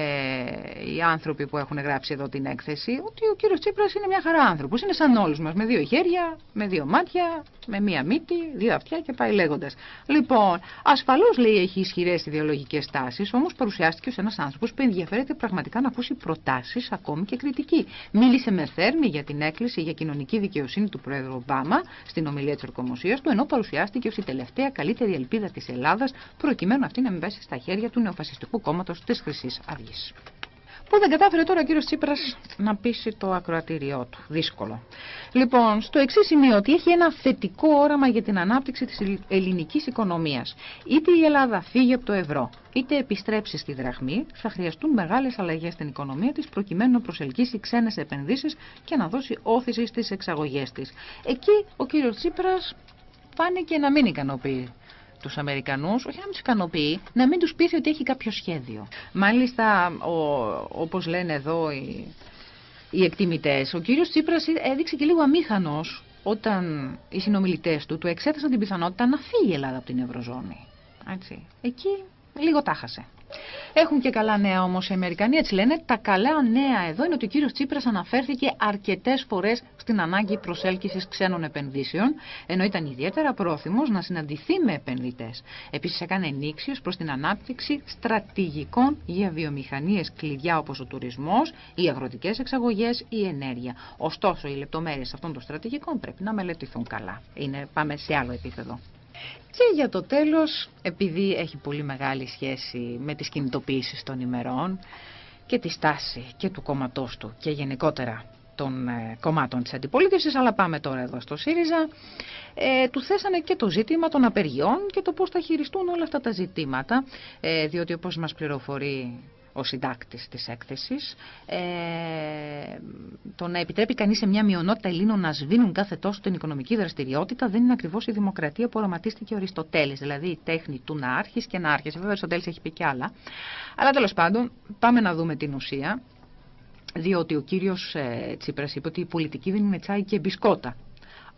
οι άνθρωποι που έχουν γράψει εδώ την έκθεση ότι ο κύριος Τσίπρας είναι μια χαρά άνθρωπος. Είναι σαν όλους μας, με δύο χέρια, με δύο μάτια, με μία μύτη, δύο αυτιά και πάει λέγοντας. Λοιπόν, ασφαλώς λέει έχει ισχυρές ιδεολογικές τάσεις, όμως παρουσιάστηκε ως ένας άνθρωπος που ενδιαφέρεται πραγματικά να ακούσει προτάσεις, ακόμη και κριτική. Μίλησε με θέρμη για την έκκληση για κοινωνική δικαιοσύνη του Πρόεδρου Ομπάμα στην ομιλία της ορκομοσίας του, ενώ παρουσιάστηκε ως η τελευταία καλύτερη ελπίδα της Ελλάδας, προκειμένου αυτή να μην πέσει στα χέρια του νεοφασιστικού κόμματος της Χρυσής Αυγής. Που δεν κατάφερε τώρα ο κύριος Τσίπρας να πείσει το ακροατήριό του. Δύσκολο. Λοιπόν, στο εξής σημείο ότι έχει ένα θετικό όραμα για την ανάπτυξη της ελληνικής οικονομίας. Είτε η Ελλάδα φύγει από το ευρώ, είτε επιστρέψει στη δραχμή, θα χρειαστούν μεγάλες αλλαγές στην οικονομία της προκειμένου να προσελκύσει ξένες επενδύσεις και να δώσει όθηση στις εξαγωγές της. Εκεί ο κύριος Τσίπρας φάνηκε να μην ικανοποιεί τους Αμερικανούς, όχι να μην τους ικανοποιεί, να μην τους πείθει ότι έχει κάποιο σχέδιο. Μάλιστα, ο, όπως λένε εδώ οι, οι εκτιμητές, ο κύριος Τσίπρας έδειξε και λίγο αμήχανος όταν οι συνομιλητές του του εξέθεσαν την πιθανότητα να φύγει η Ελλάδα από την Ευρωζώνη. Έτσι. Εκεί λίγο τάχασε. Έχουν και καλά νέα όμως οι Αμερικανοί, έτσι λένε. Τα καλά νέα εδώ είναι ότι ο κύριος Τσίπρας αναφέρθηκε αρκετές φορές στην ανάγκη προσέλκυσης ξένων επενδύσεων, ενώ ήταν ιδιαίτερα πρόθυμος να συναντηθεί με επενδυτές. Επίσης έκανε ενίξει προς την ανάπτυξη στρατηγικών για βιομηχανίες κλειδιά όπως ο τουρισμός, οι αγροτικές εξαγωγές, η ενέργεια. Ωστόσο, οι λεπτομέρειες αυτών των στρατηγικών πρέπει να μελετηθούν καλά. Είναι, πάμε σε άλλο επίπεδο. Και για το τέλος, επειδή έχει πολύ μεγάλη σχέση με τις κινητοποιήσεις των ημερών και τη στάση και του κόμματός του και γενικότερα των ε, κομμάτων της αντιπολίτευσης, αλλά πάμε τώρα εδώ στο ΣΥΡΙΖΑ, ε, του θέσανε και το ζήτημα των απεργιών και το πώς θα χειριστούν όλα αυτά τα ζητήματα, ε, διότι όπως μας πληροφορεί ο συντάκτης της έκθεσης, ε, το να επιτρέπει κανείς σε μια μειονότητα Ελλήνων να σβήνουν κάθε τόσο την οικονομική δραστηριότητα δεν είναι ακριβώς η δημοκρατία που οραματίστηκε ο Αριστοτέλης, δηλαδή η τέχνη του να άρχεις και να άρχεις. Βέβαια ο Αριστοτέλης έχει πει και άλλα. Αλλά τέλος πάντων πάμε να δούμε την ουσία, διότι ο κύριος ε, Τσίπρας είπε ότι η πολιτική δεν είναι τσάι και μπισκότα.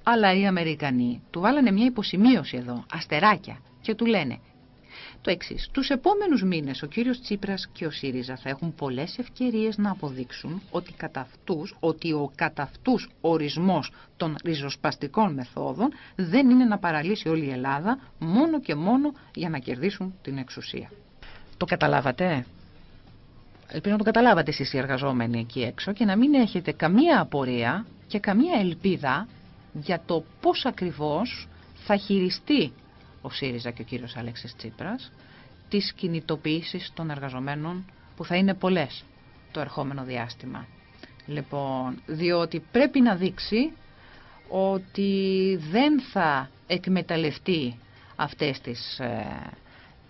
Αλλά οι Αμερικανοί του βάλανε μια υποσημείωση εδώ, αστεράκια, και του λένε το εξής. Τους επόμενους μήνες ο κύριος Τσίπρας και ο ΣΥΡΙΖΑ θα έχουν πολλές ευκαιρίες να αποδείξουν ότι, κατά αυτούς, ότι ο κατά αυτούς ορισμός των ριζοσπαστικών μεθόδων δεν είναι να παραλύσει όλη η Ελλάδα μόνο και μόνο για να κερδίσουν την εξουσία. Το καταλάβατε; Ελπίζω να το καταλάβατε εσείς οι εργαζόμενοι εκεί έξω και να μην έχετε καμία απορία και καμία ελπίδα για το πώς ακριβώς θα χειριστεί ο ΣΥΡΙΖΑ και ο κύριος Αλέξης Τσίπρας τις κινητοποιήσεις των εργαζομένων που θα είναι πολλές το ερχόμενο διάστημα. Λοιπόν, διότι πρέπει να δείξει ότι δεν θα εκμεταλλευτεί αυτές τις, ε,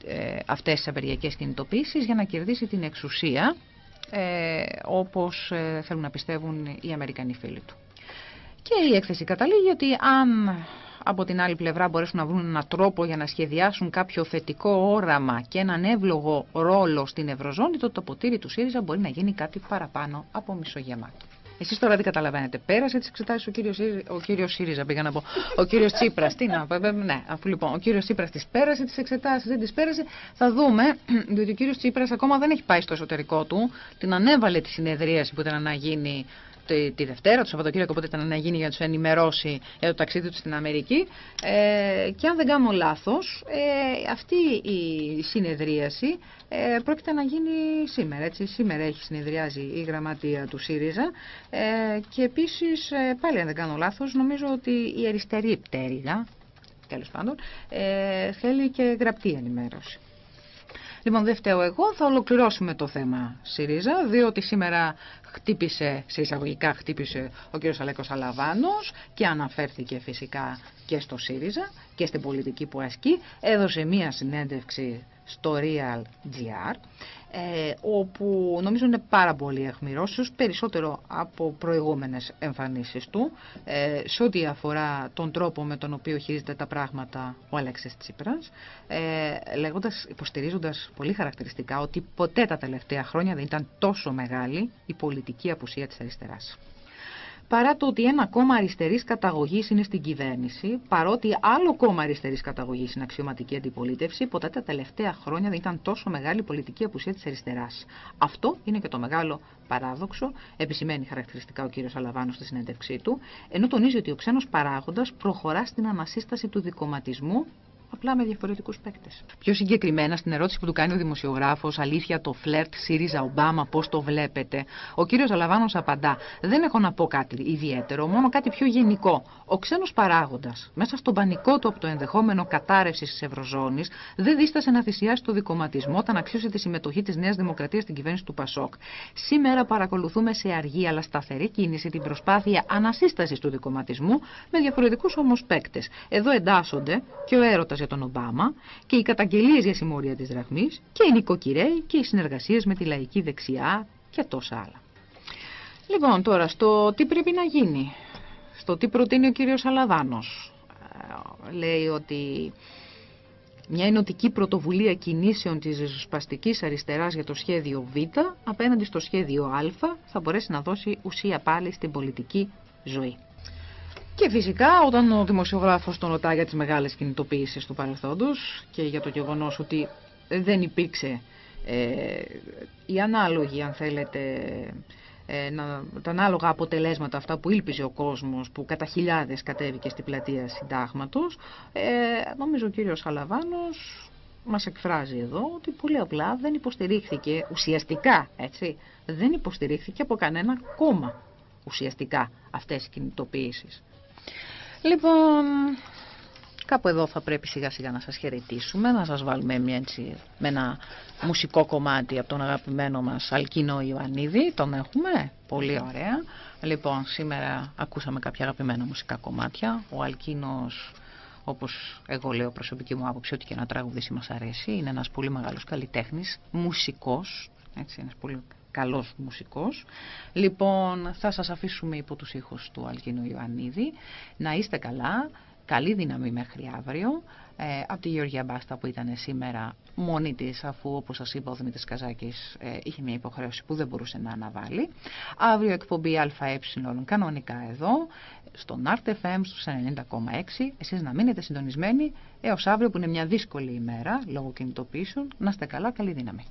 ε, αυτές τις απεργιακές κινητοποίησεις για να κερδίσει την εξουσία ε, όπως ε, θέλουν να πιστεύουν οι Αμερικανοί φίλοι του. Και η έκθεση καταλήγει ότι αν από την άλλη πλευρά μπορέσουν να βρουν έναν τρόπο για να σχεδιάσουν κάποιο θετικό όραμα και έναν εύλογο ρόλο στην Ευρωζώνη, τότε το ποτήρι του ΣΥΡΙΖΑ μπορεί να γίνει κάτι παραπάνω από μισογεμάτο. Εσείς τώρα δεν καταλαβαίνετε. Πέρασε τις εξετάσεις ο κύριος ο κύριος ΣΥΡΙΖΑ, πήγα να πω. Ο κύριος Τσίπρας. Τι να πω, ναι, αφού λοιπόν ο κύριος Τσίπρας τις πέρασε τις εξετάσεις, δεν τις πέρασε. Θα δούμε, διότι ο κύριος Τσίπρας ακόμα δεν έχει πάει στο εσωτερικό του. Την ανέβαλε τη συνεδρίαση που ήταν να γίνει τη, τη Δευτέρα, το Σαββατοκύριακο, οπότε ήταν να γίνει για να τους ενημερώσει για το ταξίδι τους στην Αμερική. Ε, και αν δεν κάνω λάθος, ε, αυτή η συνεδρίαση ε, πρόκειται να γίνει σήμερα. Έτσι. Σήμερα έχει συνεδριάζει η γραμματεία του ΣΥΡΙΖΑ. Ε, και επίσης, ε, πάλι αν δεν κάνω λάθος, νομίζω ότι η αριστερή πτέρυγα, τέλος πάντων, ε, θέλει και γραπτή ενημέρωση. Λοιπόν, δεν φταίω εγώ, θα ολοκληρώσουμε το θέμα ΣΥΡΙΖΑ, διότι σήμερα χτύπησε, σε εισαγωγικά χτύπησε ο κ. Αλέκος Αλαβάνος και αναφέρθηκε φυσικά και στο ΣΥΡΙΖΑ και στην πολιτική που ασκεί. Έδωσε μία συνέντευξη στο Real GR, ε, όπου νομίζω είναι πάρα πολύ εχμηρός, περισσότερο από προηγούμενες εμφανίσεις του, ε, σε ό,τι αφορά τον τρόπο με τον οποίο χειρίζεται τα πράγματα ο Αλέξης Τσίπρας, ε, λέγοντας, υποστηρίζοντας πολύ χαρακτηριστικά ότι ποτέ τα τελευταία χρόνια δεν ήταν τόσο μεγάλη η πολιτική απουσία της αριστεράς παρά το ότι ένα κόμμα αριστερής καταγωγής είναι στην κυβέρνηση, παρότι άλλο κόμμα αριστερής καταγωγής είναι αξιωματική αντιπολίτευση, ποτέ τα τελευταία χρόνια δεν ήταν τόσο μεγάλη πολιτική απουσία της αριστεράς. Αυτό είναι και το μεγάλο παράδοξο, επισημαίνει χαρακτηριστικά ο κύριος Αλαβάνος στη συνέντευξή του, ενώ τονίζει ότι ο ξένος παράγοντας προχωρά στην ανασύσταση του δικοματισμού απλά με διαφορετικούς παίκτες. Πιο συγκεκριμένα, στην ερώτηση που του κάνει ο δημοσιογράφος, αλήθεια το φλερτ ΣΥΡΙΖΑ Ομπάμα, πώς το βλέπετε, ο κύριος Αλαβάνος απαντά: Δεν έχω να πω κάτι ιδιαίτερο, μόνο κάτι πιο γενικό. Ο ξένος παράγοντας, μέσα στον πανικό του από το ενδεχόμενο κατάρρευσης της Ευρωζώνης, δεν δίστασε να θυσιάσει το δικοματισμό όταν αξίωσε τη συμμετοχή της Νέας Δημοκρατίας στην κυβέρνηση του Πασόκ. Σήμερα παρακολουθούμε σε αργή αλλά σταθερή κίνηση την προσπάθεια ανασύστασης του δικοματισμού με διαφορετικούς όμως παίκτες. Εδώ εντάσσονται και ο έρωτας για τον Ομπάμα και οι καταγγελίες για συμμορία της δραχμής και οι νοικοκυρέοι και οι συνεργασίες με τη λαϊκή δεξιά και τόσα άλλα. Λοιπόν, τώρα στο τι πρέπει να γίνει, στο τι προτείνει ο κύριος Αλαδάνος. Ε, λέει ότι μια ενωτική πρωτοβουλία κινήσεων της ριζοσπαστικής αριστεράς για το σχέδιο Β απέναντι στο σχέδιο Α θα μπορέσει να δώσει ουσία πάλι στην πολιτική ζωή. Και φυσικά όταν ο δημοσιογράφος τον ρωτά για τις μεγάλες κινητοποιήσεις του παρελθόντος και για το γεγονός ότι δεν υπήρξε ε, η ανάλογη αν θέλετε ε, να, τα ανάλογα αποτελέσματα αυτά που ήλπιζε ο κόσμος που κατά χιλιάδες κατέβηκε στην πλατεία συντάγματος ε, νομίζω ο κύριος Χαλαβάνος μας εκφράζει εδώ ότι πολύ απλά δεν υποστηρίχθηκε ουσιαστικά έτσι, δεν υποστηρίχθηκε από κανένα κόμμα ουσιαστικά αυτές οι κινητοποιήσεις. Λοιπόν, κάπου εδώ θα πρέπει σιγά σιγά να σας χαιρετήσουμε, να σας βάλουμε μια, έτσι, με ένα μουσικό κομμάτι από τον αγαπημένο μας Αλκίνο Ιωαννίδη. Τον έχουμε, πολύ ωραία. Λοιπόν, σήμερα ακούσαμε κάποια αγαπημένα μουσικά κομμάτια. Ο Αλκίνος, όπως εγώ λέω προσωπική μου άποψη, ότι και ένα τραγουδίσι μας αρέσει, είναι ένας πολύ μεγάλος καλλιτέχνης, μουσικός, έτσι, ένας πολύ καλός μουσικός. Λοιπόν, θα σας αφήσουμε υπό τους ήχους του Αλκίνου Ιωαννίδη. Να είστε καλά, καλή δύναμη μέχρι αύριο. Ε, από τη Γεωργία Μπάστα που ήταν σήμερα μόνη της, αφού όπως σας είπα ο Δημήτρης Καζάκης ε, είχε μια υποχρέωση που δεν μπορούσε να αναβάλει. Αύριο εκπομπή ΑΕ κανονικά εδώ, στον RTFM στους 90,6. Εσείς να μείνετε συντονισμένοι έως αύριο που είναι μια δύσκολη ημέρα λόγω κινητοποίησεων. Να είστε καλά, καλή δύναμη.